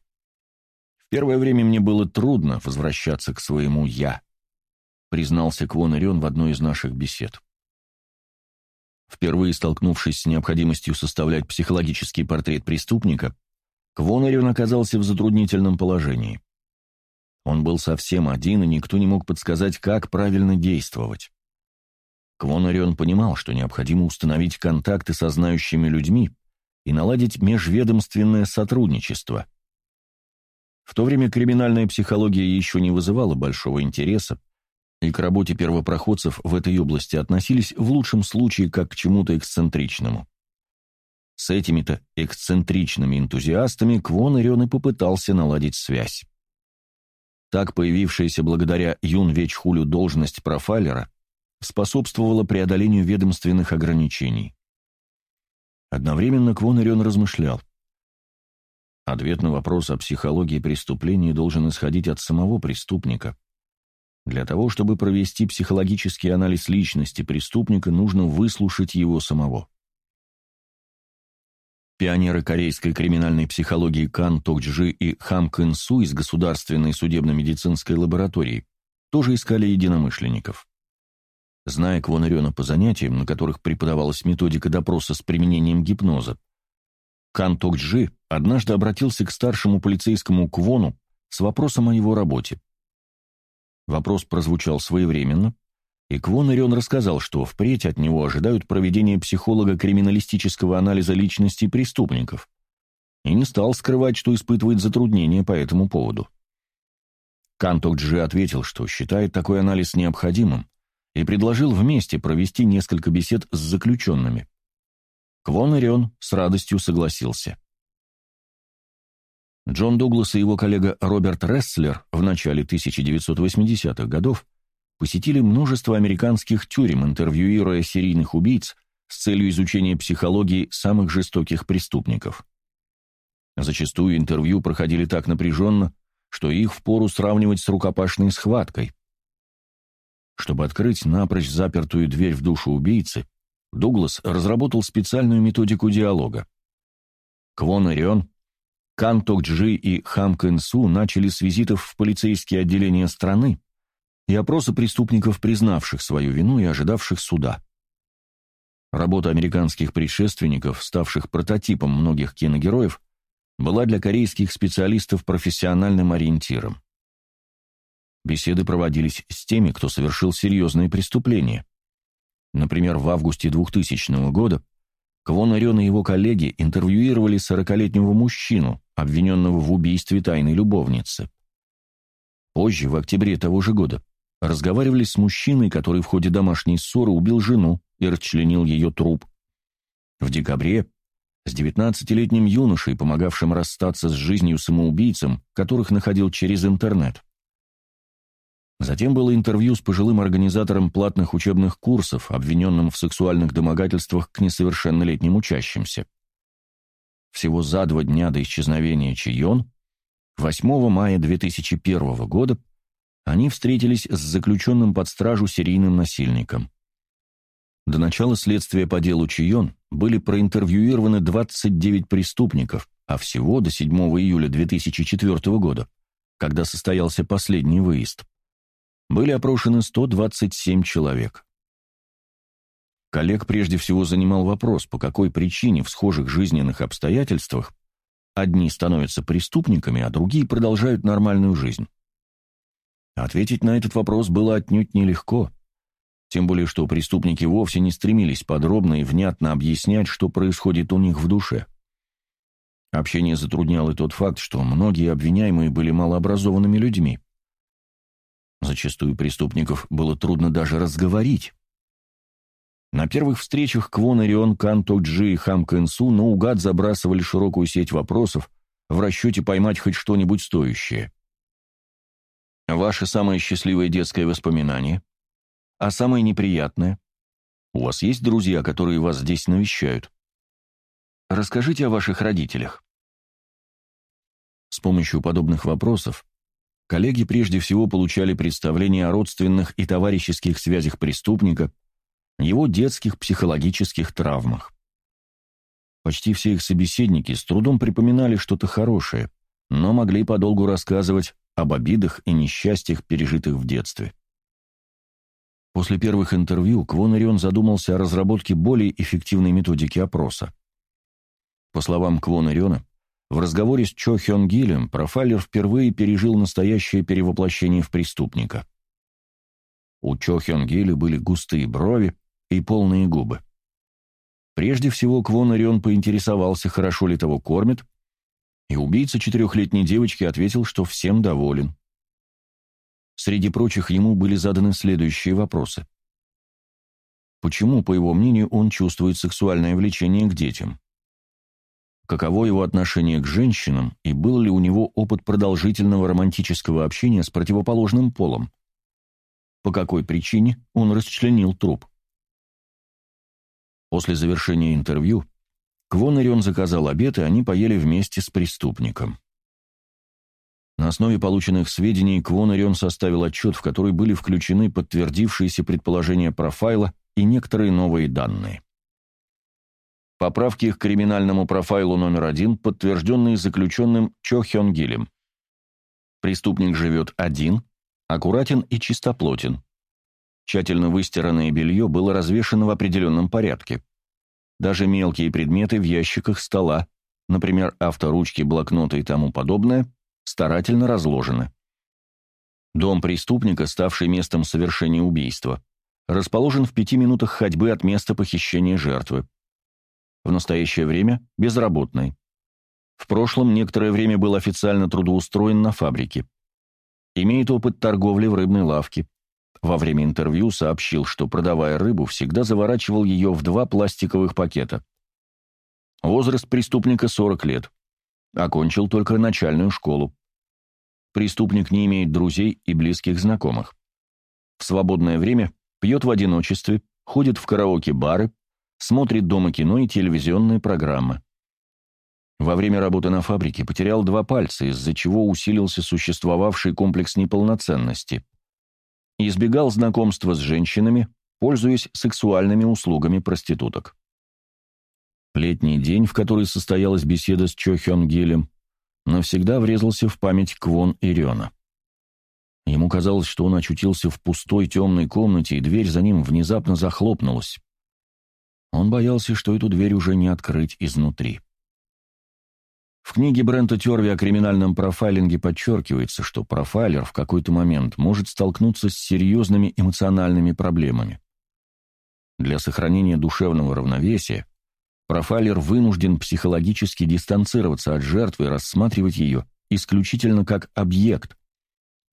В первое время мне было трудно возвращаться к своему «я», признался Квон Ирион в одной из наших бесед. Впервые столкнувшись с необходимостью составлять психологический портрет преступника, Квонарион оказался в затруднительном положении. Он был совсем один, и никто не мог подсказать, как правильно действовать. Квонарион понимал, что необходимо установить контакты со знающими людьми и наладить межведомственное сотрудничество. В то время криминальная психология еще не вызывала большого интереса, и к работе первопроходцев в этой области относились в лучшем случае как к чему-то эксцентричному. С этими-то эксцентричными энтузиастами Квон Ирен и попытался наладить связь. Так появившаяся благодаря Юн Вечхулю должность профайлера способствовала преодолению ведомственных ограничений. Одновременно Квон Ирен размышлял. Ответ на вопрос о психологии преступления должен исходить от самого преступника, для того, чтобы провести психологический анализ личности преступника, нужно выслушать его самого. Пионеры корейской криминальной психологии Кан Токджи и Хам Кын Су из Государственной судебно-медицинской лаборатории тоже искали единомышленников. Зная Квона Рёна по занятиям, на которых преподавалась методика допроса с применением гипноза, Кан Токджи однажды обратился к старшему полицейскому Квону с вопросом о его работе. Вопрос прозвучал своевременно, и Квон Ирион рассказал, что впредь от него ожидают проведения психолога-криминалистического анализа личностей преступников, и не стал скрывать, что испытывает затруднения по этому поводу. Кантокджи ответил, что считает такой анализ необходимым, и предложил вместе провести несколько бесед с заключенными. Квон Ирион с радостью согласился. Джон Дуглас и его коллега Роберт Ресслер в начале 1980-х годов посетили множество американских тюрем, интервьюируя серийных убийц с целью изучения психологии самых жестоких преступников. Зачастую интервью проходили так напряженно, что их впору сравнивать с рукопашной схваткой. Чтобы открыть напрочь запертую дверь в душу убийцы, Дуглас разработал специальную методику диалога. Квон Ирион, Кан Токджи и Хам Кэн Су начали с визитов в полицейские отделения страны, и опроса преступников, признавших свою вину и ожидавших суда. Работа американских предшественников, ставших прототипом многих киногероев, была для корейских специалистов профессиональным ориентиром. Беседы проводились с теми, кто совершил серьезные преступления. Например, в августе 2000 года Квон Орен и его коллеги интервьюировали 40-летнего мужчину, обвиненного в убийстве тайной любовницы. Позже, в октябре того же года, разговаривали с мужчиной, который в ходе домашней ссоры убил жену и расчленил ее труп. В декабре с 19-летним юношей, помогавшим расстаться с жизнью самоубийцам, которых находил через интернет. Затем было интервью с пожилым организатором платных учебных курсов, обвиненным в сексуальных домогательствах к несовершеннолетним учащимся. Всего за два дня до исчезновения Чион, 8 мая 2001 года, они встретились с заключенным под стражу серийным насильником. До начала следствия по делу Чион были проинтервьюированы 29 преступников, а всего до 7 июля 2004 года, когда состоялся последний выезд, были опрошены 127 человек. Коллег прежде всего занимал вопрос, по какой причине в схожих жизненных обстоятельствах одни становятся преступниками, а другие продолжают нормальную жизнь. Ответить на этот вопрос было отнюдь нелегко. Тем более, что преступники вовсе не стремились подробно и внятно объяснять, что происходит у них в душе. Общение затруднял и тот факт, что многие обвиняемые были малообразованными людьми. Зачастую преступников было трудно даже разговорить. На первых встречах Квон Орион, Кан Тоджи и Хам Кэнсу наугад забрасывали широкую сеть вопросов в расчете поймать хоть что-нибудь стоящее. Ваше самое счастливое детское воспоминание? А самое неприятное? У вас есть друзья, которые вас здесь навещают? Расскажите о ваших родителях. С помощью подобных вопросов коллеги прежде всего получали представление о родственных и товарищеских связях преступника, его детских психологических травмах. Почти все их собеседники с трудом припоминали что-то хорошее, но могли подолгу рассказывать об обидах и несчастьях, пережитых в детстве. После первых интервью Квон Ирион задумался о разработке более эффективной методики опроса. По словам Квон Ириона, в разговоре с Чо Хён Гилем профайлер впервые пережил настоящее перевоплощение в преступника. У Чо Хён Гиля были густые брови и полные губы. Прежде всего Квон Ирион поинтересовался, хорошо ли того кормят, и убийца четырехлетней девочки ответил, что всем доволен. Среди прочих ему были заданы следующие вопросы. Почему, по его мнению, он чувствует сексуальное влечение к детям? Каково его отношение к женщинам и был ли у него опыт продолжительного романтического общения с противоположным полом? По какой причине он расчленил труп? После завершения интервью Квон Ирион заказал обед, и они поели вместе с преступником. На основе полученных сведений Квон Ирион составил отчет, в который были включены подтвердившиеся предположения профайла и некоторые новые данные. Поправки к криминальному профайлу номер один, подтвержденные заключенным Чо Хён Гилем. Преступник живет один, аккуратен и чистоплотен. Тщательно выстиранное белье было развешено в определенном порядке. Даже мелкие предметы в ящиках стола, например, авторучки, блокноты и тому подобное, старательно разложены. Дом преступника, ставший местом совершения убийства, расположен в пяти минутах ходьбы от места похищения жертвы. В настоящее время безработный. В прошлом некоторое время был официально трудоустроен на фабрике. Имеет опыт торговли в рыбной лавке. Во время интервью сообщил, что, продавая рыбу, всегда заворачивал ее в два пластиковых пакета. Возраст преступника 40 лет. Окончил только начальную школу. Преступник не имеет друзей и близких знакомых. В свободное время пьет в одиночестве, ходит в караоке-бары, смотрит дома кино и телевизионные программы. Во время работы на фабрике потерял два пальца, из-за чего усилился существовавший комплекс неполноценности. Избегал знакомства с женщинами, пользуясь сексуальными услугами проституток. Летний день, в который состоялась беседа с Чо Хён Гилем, навсегда врезался в память Квон Ириона. Ему казалось, что он очутился в пустой темной комнате, и дверь за ним внезапно захлопнулась. Он боялся, что эту дверь уже не открыть изнутри. В книге Брента Терви о криминальном профайлинге подчеркивается, что профайлер в какой-то момент может столкнуться с серьезными эмоциональными проблемами. Для сохранения душевного равновесия профайлер вынужден психологически дистанцироваться от жертвы и рассматривать ее исключительно как объект,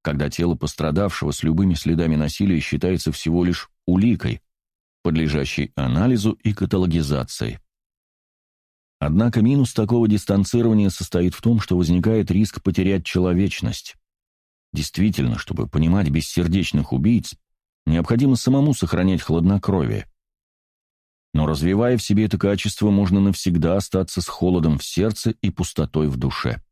когда тело пострадавшего с любыми следами насилия считается всего лишь уликой, подлежащей анализу и каталогизации. Однако минус такого дистанцирования состоит в том, что возникает риск потерять человечность. Действительно, чтобы понимать бессердечных убийц, необходимо самому сохранять хладнокровие. Но развивая в себе это качество, можно навсегда остаться с холодом в сердце и пустотой в душе.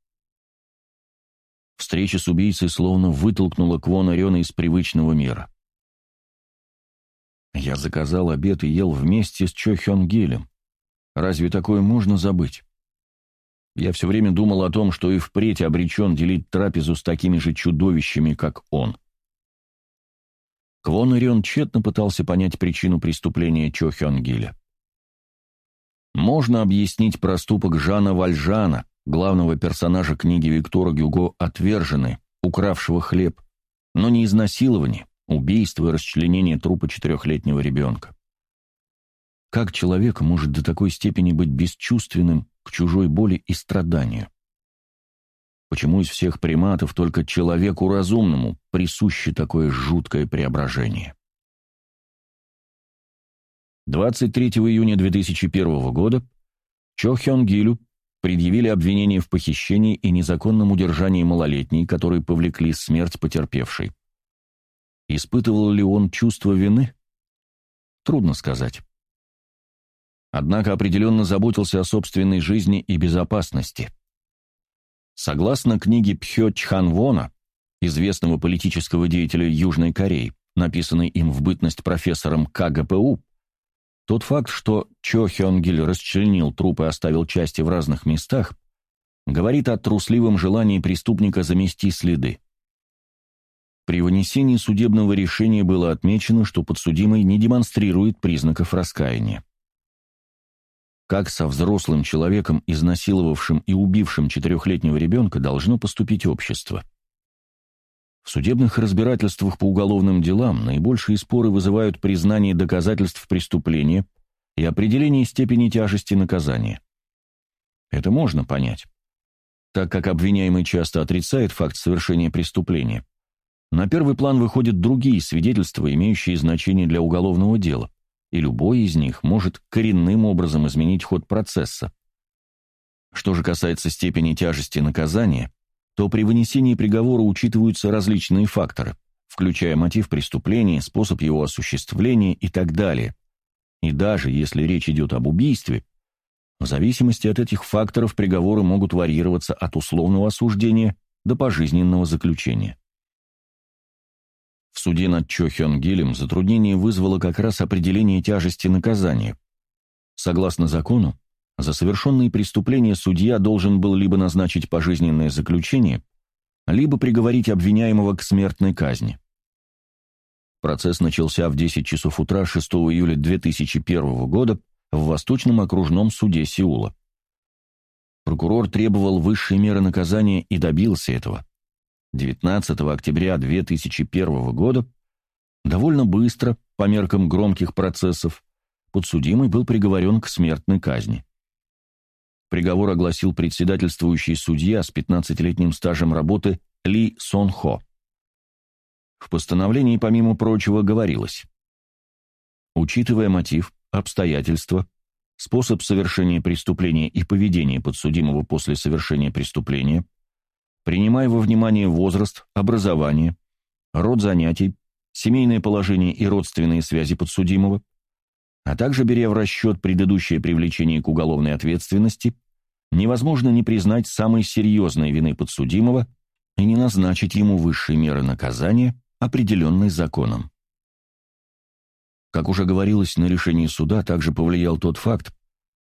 Встреча с убийцей словно вытолкнула Квона Рена из привычного мира. Я заказал обед и ел вместе с Чо Хён Гилем. Разве такое можно забыть? Я все время думал о том, что и впредь обречен делить трапезу с такими же чудовищами, как он. Квон Ирион тщетно пытался понять причину преступления Чо Хёнгиля. Можно объяснить проступок Жана Вальжана, главного персонажа книги Виктора Гюго «Отверженный», укравшего хлеб, но не изнасилование, убийство и расчленение трупа четырехлетнего ребенка. Как человек может до такой степени быть бесчувственным к чужой боли и страданию? Почему из всех приматов только человеку разумному присуще такое жуткое преображение? 23 июня 2001 года Чо Хён Гилю предъявили обвинение в похищении и незаконном удержании малолетней, которые повлекли смерть потерпевшей. Испытывал ли он чувство вины? Трудно сказать однако определенно заботился о собственной жизни и безопасности. Согласно книге Пхё Чханвона, известного политического деятеля Южной Кореи, написанной им в бытность профессором КГПУ, тот факт, что Чо Хёнгиль расчленил труп и оставил части в разных местах, говорит о трусливом желании преступника замести следы. При вынесении судебного решения было отмечено, что подсудимый не демонстрирует признаков раскаяния как со взрослым человеком, изнасиловавшим и убившим четырехлетнего ребенка, должно поступить общество. В судебных разбирательствах по уголовным делам наибольшие споры вызывают признание доказательств преступления и определение степени тяжести наказания. Это можно понять. Так как обвиняемый часто отрицает факт совершения преступления, на первый план выходят другие свидетельства, имеющие значение для уголовного дела и любой из них может коренным образом изменить ход процесса. Что же касается степени тяжести наказания, то при вынесении приговора учитываются различные факторы, включая мотив преступления, способ его осуществления и так далее. И даже если речь идет об убийстве, в зависимости от этих факторов приговоры могут варьироваться от условного осуждения до пожизненного заключения. В суде над Чо Хён Гилем затруднение вызвало как раз определение тяжести наказания. Согласно закону, за совершенные преступления судья должен был либо назначить пожизненное заключение, либо приговорить обвиняемого к смертной казни. Процесс начался в 10 часов утра 6 июля 2001 года в Восточном окружном суде Сеула. Прокурор требовал высшей меры наказания и добился этого. 19 октября 2001 года, довольно быстро, по меркам громких процессов, подсудимый был приговорен к смертной казни. Приговор огласил председательствующий судья с 15-летним стажем работы Ли Сон Хо. В постановлении, помимо прочего, говорилось «Учитывая мотив, обстоятельства, способ совершения преступления и поведение подсудимого после совершения преступления, принимая во внимание возраст, образование, род занятий, семейное положение и родственные связи подсудимого, а также беря в расчет предыдущее привлечение к уголовной ответственности, невозможно не признать самой серьезной вины подсудимого и не назначить ему высшей меры наказания, определенной законом. Как уже говорилось, на решение суда также повлиял тот факт,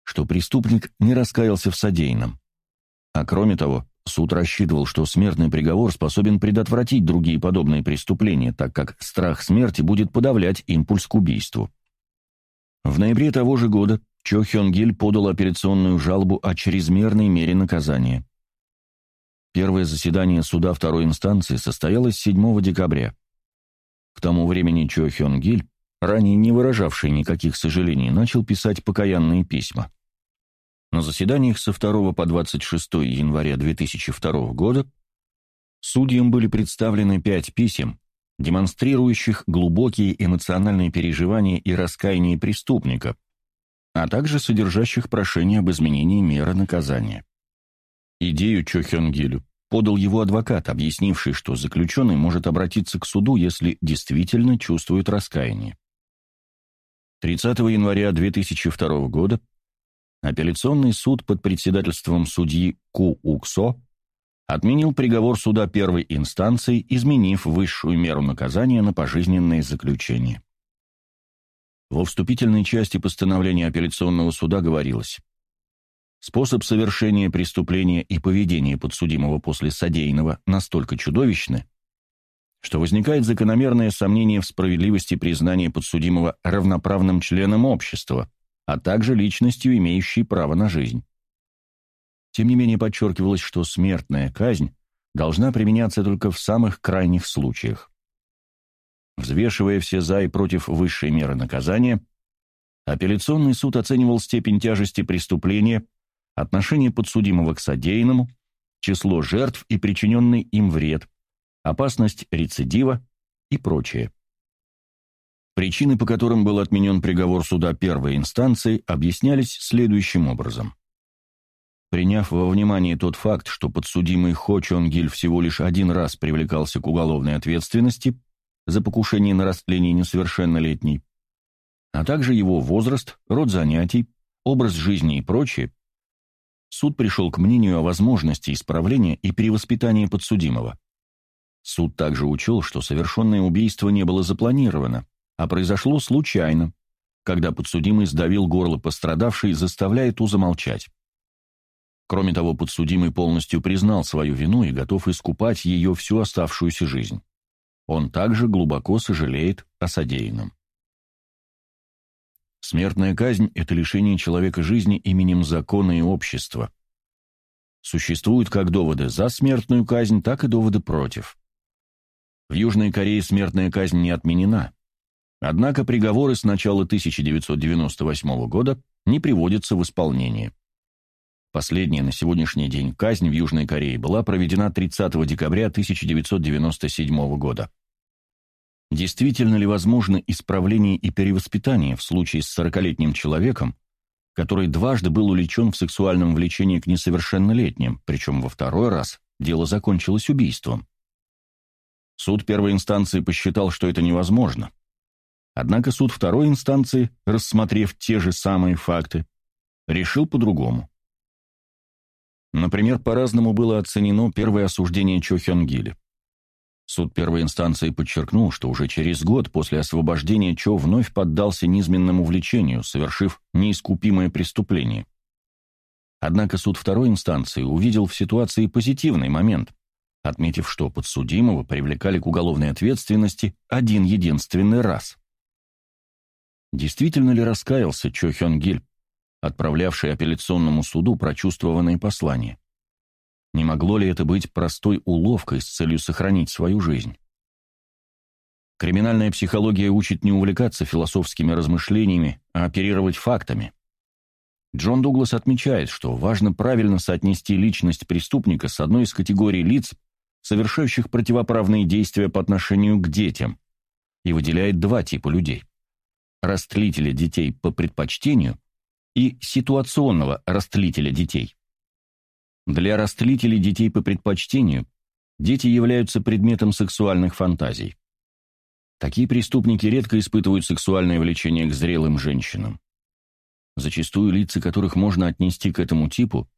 что преступник не раскаялся в содеянном. А кроме того, суд рассчитывал, что смертный приговор способен предотвратить другие подобные преступления, так как страх смерти будет подавлять импульс к убийству. В ноябре того же года Чо Хён Гиль подал апелляционную жалобу о чрезмерной мере наказания. Первое заседание суда второй инстанции состоялось 7 декабря. К тому времени Чо Хён Гиль ранее не выражавший никаких сожалений, начал писать покаянные письма. На заседаниях со 2 по 26 января 2002 года судьям были представлены пять писем, демонстрирующих глубокие эмоциональные переживания и раскаяние преступника, а также содержащих прошение об изменении меры наказания. Идею Чо Хён Гилю подал его адвокат, объяснивший, что заключенный может обратиться к суду, если действительно чувствует раскаяние. 30 января 2002 года апелляционный суд под председательством судьи Ку Уксо отменил приговор суда первой инстанции, изменив высшую меру наказания на пожизненное заключение. Во вступительной части постановления апелляционного суда говорилось «Способ совершения преступления и поведение подсудимого после содеянного настолько чудовищны, что возникает закономерное сомнение в справедливости признания подсудимого равноправным членом общества, а также личностью, имеющей право на жизнь. Тем не менее подчеркивалось, что смертная казнь должна применяться только в самых крайних случаях. Взвешивая все «за» и против высшей меры наказания, апелляционный суд оценивал степень тяжести преступления, отношение подсудимого к содеянному, число жертв и причиненный им вред, опасность рецидива и прочее. Причины, по которым был отменен приговор суда первой инстанции, объяснялись следующим образом. Приняв во внимание тот факт, что подсудимый Хо Чон Гиль всего лишь один раз привлекался к уголовной ответственности за покушение на растление несовершеннолетней, а также его возраст, род занятий, образ жизни и прочее, суд пришел к мнению о возможности исправления и перевоспитания подсудимого. Суд также учел, что совершенное убийство не было запланировано, а произошло случайно, когда подсудимый сдавил горло пострадавшей, заставляя ту замолчать. Кроме того, подсудимый полностью признал свою вину и готов искупать ее всю оставшуюся жизнь. Он также глубоко сожалеет о содеянном. Смертная казнь – это лишение человека жизни именем закона и общества. Существуют как доводы за смертную казнь, так и доводы против. В Южной Корее смертная казнь не отменена. Однако приговоры с начала 1998 года не приводятся в исполнение. Последняя на сегодняшний день казнь в Южной Корее была проведена 30 декабря 1997 года. Действительно ли возможно исправление и перевоспитание в случае с 40-летним человеком, который дважды был увлечен в сексуальном влечении к несовершеннолетним, причем во второй раз дело закончилось убийством? Суд первой инстанции посчитал, что это невозможно. Однако суд второй инстанции, рассмотрев те же самые факты, решил по-другому. Например, по-разному было оценено первое осуждение Чо Хён Гиля. Суд первой инстанции подчеркнул, что уже через год после освобождения Чо вновь поддался низменному влечению, совершив неискупимое преступление. Однако суд второй инстанции увидел в ситуации позитивный момент, отметив, что подсудимого привлекали к уголовной ответственности один единственный раз. Действительно ли раскаялся Чо Хён Гиль, отправлявший апелляционному суду прочувствованные послания? Не могло ли это быть простой уловкой с целью сохранить свою жизнь? Криминальная психология учит не увлекаться философскими размышлениями, а оперировать фактами. Джон Дуглас отмечает, что важно правильно соотнести личность преступника с одной из категорий лиц, совершающих противоправные действия по отношению к детям, и выделяет два типа людей. Растлителя детей по предпочтению и ситуационного растлителя детей. Для растлителей детей по предпочтению дети являются предметом сексуальных фантазий. Такие преступники редко испытывают сексуальное влечение к зрелым женщинам. Зачастую лица, которых можно отнести к этому типу,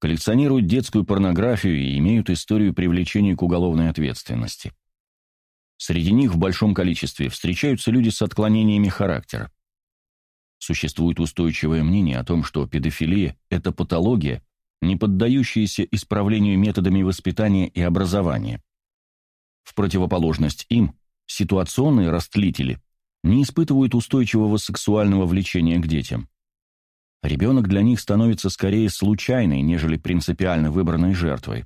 коллекционируют детскую порнографию и имеют историю привлечения к уголовной ответственности. Среди них в большом количестве встречаются люди с отклонениями характера. Существует устойчивое мнение о том, что педофилия – это патология, не поддающиеся исправлению методами воспитания и образования. В противоположность им, ситуационные растлители не испытывают устойчивого сексуального влечения к детям. Ребенок для них становится скорее случайной, нежели принципиально выбранной жертвой.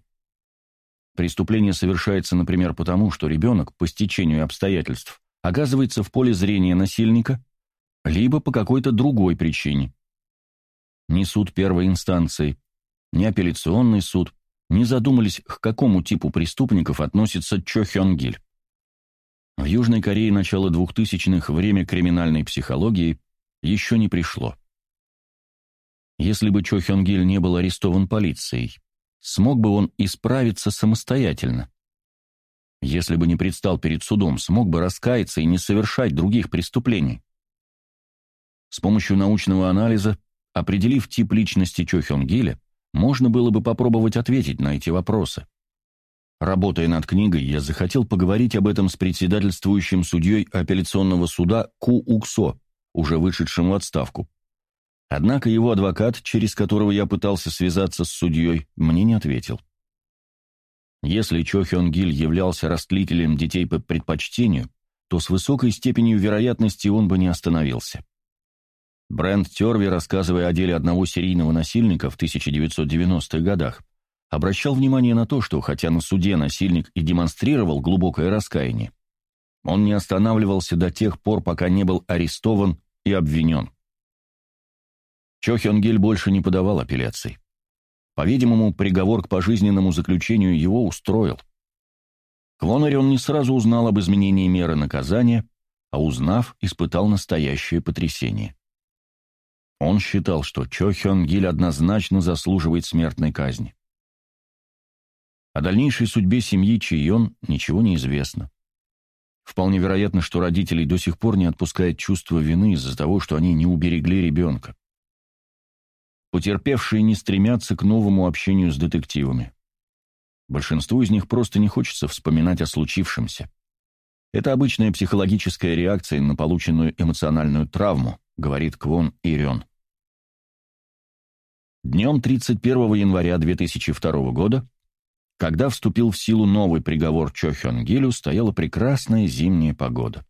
Преступление совершается, например, потому, что ребенок, по стечению обстоятельств, оказывается в поле зрения насильника, либо по какой-то другой причине. Ни суд первой инстанции, ни апелляционный суд не задумались, к какому типу преступников относится Чо Хён Гиль. В Южной Корее начало 2000-х время криминальной психологии еще не пришло. Если бы Чо Хён Гиль не был арестован полицией, смог бы он исправиться самостоятельно? Если бы не предстал перед судом, смог бы раскаяться и не совершать других преступлений? С помощью научного анализа, определив тип личности Чо Хён Гиля, можно было бы попробовать ответить на эти вопросы. Работая над книгой, я захотел поговорить об этом с председательствующим судьей апелляционного суда Ку Уксо, уже вышедшим в отставку. Однако его адвокат, через которого я пытался связаться с судьей, мне не ответил. Если Чо Хён Гиль являлся растлителем детей по предпочтению, то с высокой степенью вероятности он бы не остановился. Брент Терви, рассказывая о деле одного серийного насильника в 1990-х годах, обращал внимание на то, что хотя на суде насильник и демонстрировал глубокое раскаяние, он не останавливался до тех пор, пока не был арестован и обвинен. Чо Хёнгель больше не подавал апелляций. По-видимому, приговор к пожизненному заключению его устроил. Квонари он не сразу узнал об изменении меры наказания, а узнав, испытал настоящее потрясение. Он считал, что Чо Хён Гиль однозначно заслуживает смертной казни. О дальнейшей судьбе семьи Чион ничего не известно. Вполне вероятно, что родителей до сих пор не отпускает чувство вины из-за того, что они не уберегли ребенка. Потерпевшие не стремятся к новому общению с детективами. Большинству из них просто не хочется вспоминать о случившемся. Это обычная психологическая реакция на полученную эмоциональную травму, говорит Квон Ирен. Днем 31 января 2002 года, когда вступил в силу новый приговор Чо Хён Гилю, стояла прекрасная зимняя погода.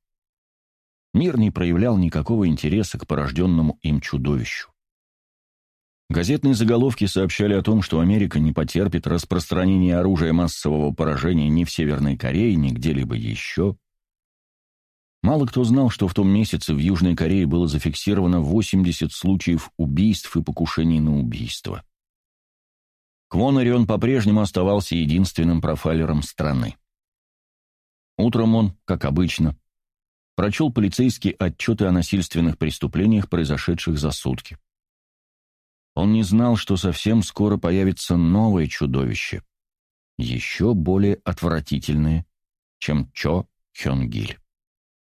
Мир не проявлял никакого интереса к порожденному им чудовищу. Газетные заголовки сообщали о том, что Америка не потерпит распространения оружия массового поражения ни в Северной Корее, ни где-либо еще. Мало кто знал, что в том месяце в Южной Корее было зафиксировано 80 случаев убийств и покушений на убийство. Квон Орион по-прежнему оставался единственным профайлером страны. Утром он, как обычно, прочел полицейские отчеты о насильственных преступлениях, произошедших за сутки. Он не знал, что совсем скоро появится новое чудовище, еще более отвратительное, чем Чо Хёнгиль.